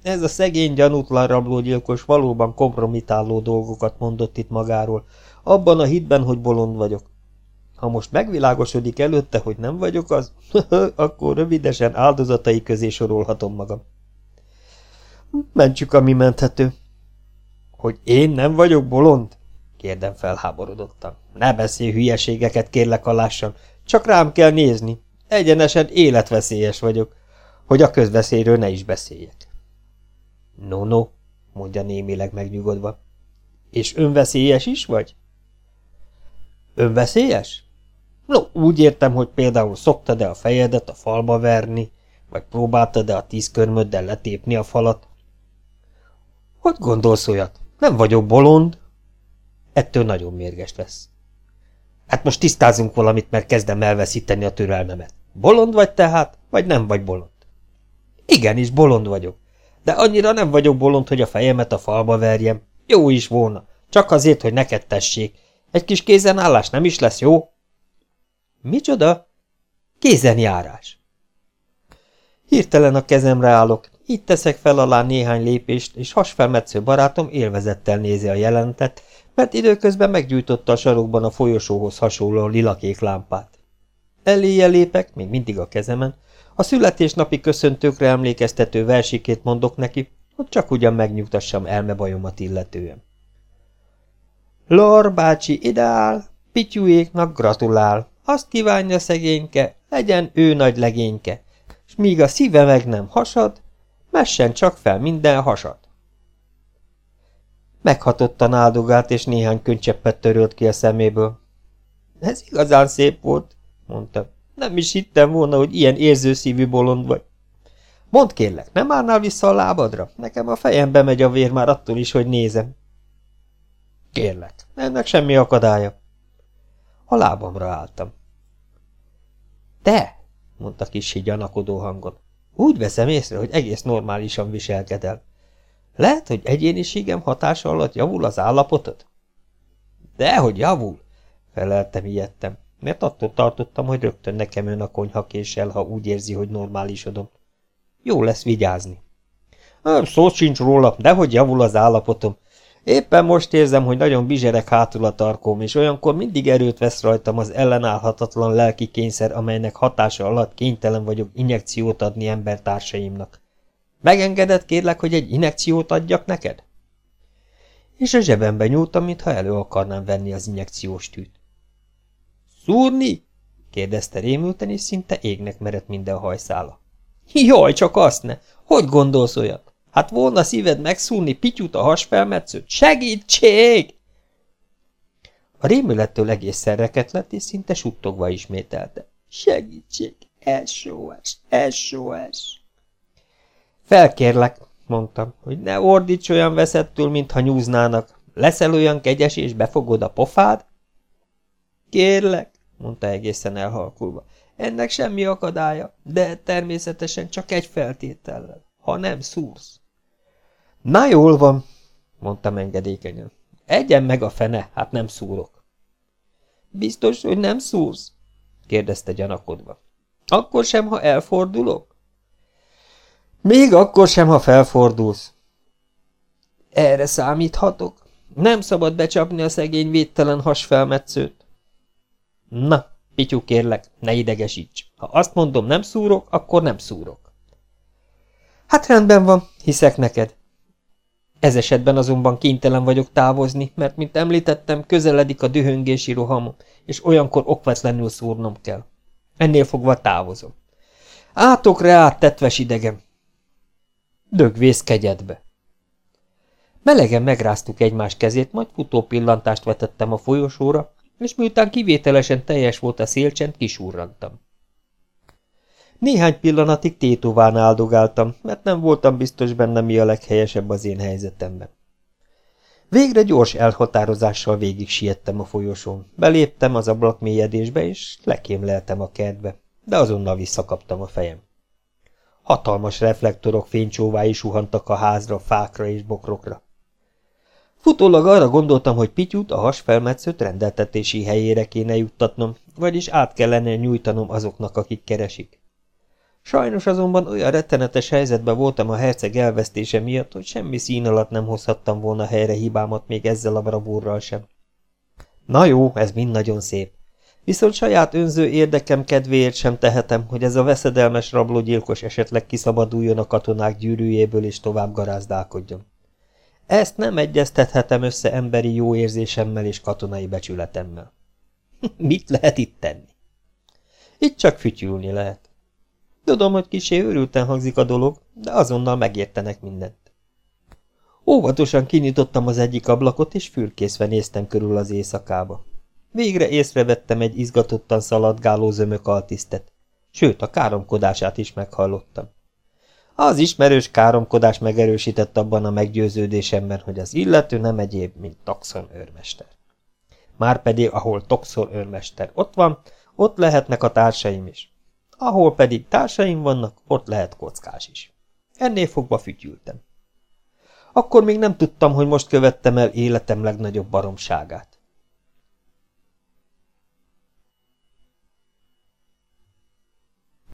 Speaker 1: Ez a szegény gyanútlan rablógyilkos valóban kompromitáló dolgokat mondott itt magáról, abban a hitben, hogy bolond vagyok. Ha most megvilágosodik előtte, hogy nem vagyok az, *laughs* akkor rövidesen áldozatai közé sorolhatom magam. Mentsük, ami menthető. Hogy én nem vagyok bolond? kérdem felháborodottan. Ne beszélj hülyeségeket, kérlek alássan, csak rám kell nézni. Egyenesen életveszélyes vagyok, hogy a közveszélyről ne is beszéljek. No, no, mondja némileg megnyugodva. És önveszélyes is vagy? Önveszélyes? No, úgy értem, hogy például szoktad-e a fejedet a falba verni, vagy próbáltad-e a tíz letépni a falat? Hogy gondolsz olyat? Nem vagyok bolond. Ettől nagyon mérges lesz. Hát most tisztázunk valamit, mert kezdem elveszíteni a türelmemet. Bolond vagy tehát, vagy nem vagy bolond? Igenis, bolond vagyok. De annyira nem vagyok bolond, hogy a fejemet a falba verjem. Jó is volna. Csak azért, hogy neked tessék. Egy kis kézenállás nem is lesz jó? Micsoda? Kézenjárás. Hirtelen a kezemre állok, így teszek fel alá néhány lépést, és hasfelmetsző barátom élvezettel nézi a jelentet, mert időközben meggyújtotta a sarokban a folyosóhoz hasonló lilakék lámpát. Eléje lépek, még mindig a kezemen, a születésnapi köszöntőkre emlékeztető versikét mondok neki, hogy csak ugyan megnyugtassam elmebajomat illetően. Lor bácsi ideál, Pityúéknak gratulál, azt kívánja szegényke, legyen ő nagy legényke, s míg a szíve meg nem hasad, messen csak fel minden hasad. Meghatottan áldogált, és néhány könycseppet törölt ki a szeméből. Ez igazán szép volt, mondta. Nem is hittem volna, hogy ilyen érzőszívű bolond vagy. Mondd kérlek, nem állnál vissza a lábadra? Nekem a fejembe megy a vér már attól is, hogy nézem. Kérlek, ennek semmi akadálya. A lábamra álltam. Te, mondta kis gyanakodó hangon, úgy veszem észre, hogy egész normálisan viselkedel. Lehet, hogy egyéniségem hatása alatt javul az állapotod? Dehogy javul, feleltem ijedtem, mert attól tartottam, hogy rögtön nekem ön a konyhakéssel, ha úgy érzi, hogy normálisodom. Jó lesz vigyázni. Szó sincs róla, dehogy javul az állapotom. Éppen most érzem, hogy nagyon bizserek hátul a tarkóm, és olyankor mindig erőt vesz rajtam az ellenállhatatlan lelki kényszer, amelynek hatása alatt kénytelen vagyok injekciót adni embertársaimnak. Megengedett kérlek, hogy egy injekciót adjak neked? És a zsebembe nyúltam, mintha elő akarnám venni az injekciós tűt. Szúrni? kérdezte rémülten, és szinte égnek merett minden hajszála. Jaj, csak azt ne! Hogy gondolsz olyat? Hát volna szíved megszúrni Pityut a hasfelmetszőt? Segítség! A rémülettől egészen reket lett, és szinte suttogva ismételte. Segítség! SOS! SOS! Felkérlek, mondtam, hogy ne ordíts olyan veszettül, mintha nyúznának. Leszel olyan kegyes, és befogod a pofád? Kérlek, mondta egészen elhalkulva. Ennek semmi akadálya, de természetesen csak egy feltétellel, ha nem szúrsz. Na jól van, mondtam engedékenyen. Egyen meg a fene, hát nem szúrok. Biztos, hogy nem szúrsz? kérdezte gyanakodva. Akkor sem, ha elfordulok? Még akkor sem, ha felfordulsz. Erre számíthatok? Nem szabad becsapni a szegény védtelen hasfelmetszőt. Na, Pityú, kérlek, ne idegesíts. Ha azt mondom, nem szúrok, akkor nem szúrok. Hát rendben van, hiszek neked. Ez esetben azonban kénytelen vagyok távozni, mert, mint említettem, közeledik a dühöngési rohamom, és olyankor okvetlenül szúrnom kell. Ennél fogva távozom. Átokra át, tetves idegem! Dögvész kegyedbe! Melegen megráztuk egymás kezét, majd futó pillantást vetettem a folyosóra, és miután kivételesen teljes volt a szélcsend, kisúrrantam. Néhány pillanatig tétován áldogáltam, mert nem voltam biztos benne, mi a leghelyesebb az én helyzetemben. Végre gyors elhatározással végig siettem a folyosón. Beléptem az ablak mélyedésbe, és lekémleltem a kertbe, de azonnal visszakaptam a fejem. Hatalmas reflektorok fénycsóvái suhantak a házra, fákra és bokrokra. Futólag arra gondoltam, hogy Pityút, a hasfelmetszőt rendeltetési helyére kéne juttatnom, vagyis át kellene nyújtanom azoknak, akik keresik. Sajnos azonban olyan rettenetes helyzetben voltam a herceg elvesztése miatt, hogy semmi szín alatt nem hozhattam volna helyre hibámat még ezzel a bravúrral sem. Na jó, ez mind nagyon szép. Viszont saját önző érdekem kedvéért sem tehetem, hogy ez a veszedelmes rablógyilkos esetleg kiszabaduljon a katonák gyűrűjéből és tovább garázdálkodjon. Ezt nem egyeztethetem össze emberi jó érzésemmel és katonai becsületemmel. *laughs* Mit lehet itt tenni? Itt csak fütyülni lehet. Tudom, hogy kisé őrülten hangzik a dolog, de azonnal megértenek mindent. Óvatosan kinyitottam az egyik ablakot, és fürkészve néztem körül az éjszakába. Végre észrevettem egy izgatottan szaladgáló zömök altisztet, sőt a káromkodását is meghallottam. Az ismerős káromkodás megerősített abban a meggyőződésemben, hogy az illető nem egyéb, mint Toxon őrmester. Márpedig, ahol Toxon őrmester ott van, ott lehetnek a társaim is. Ahol pedig társaim vannak, ott lehet kockás is. Ennél fogva fütyültem. Akkor még nem tudtam, hogy most követtem el életem legnagyobb baromságát.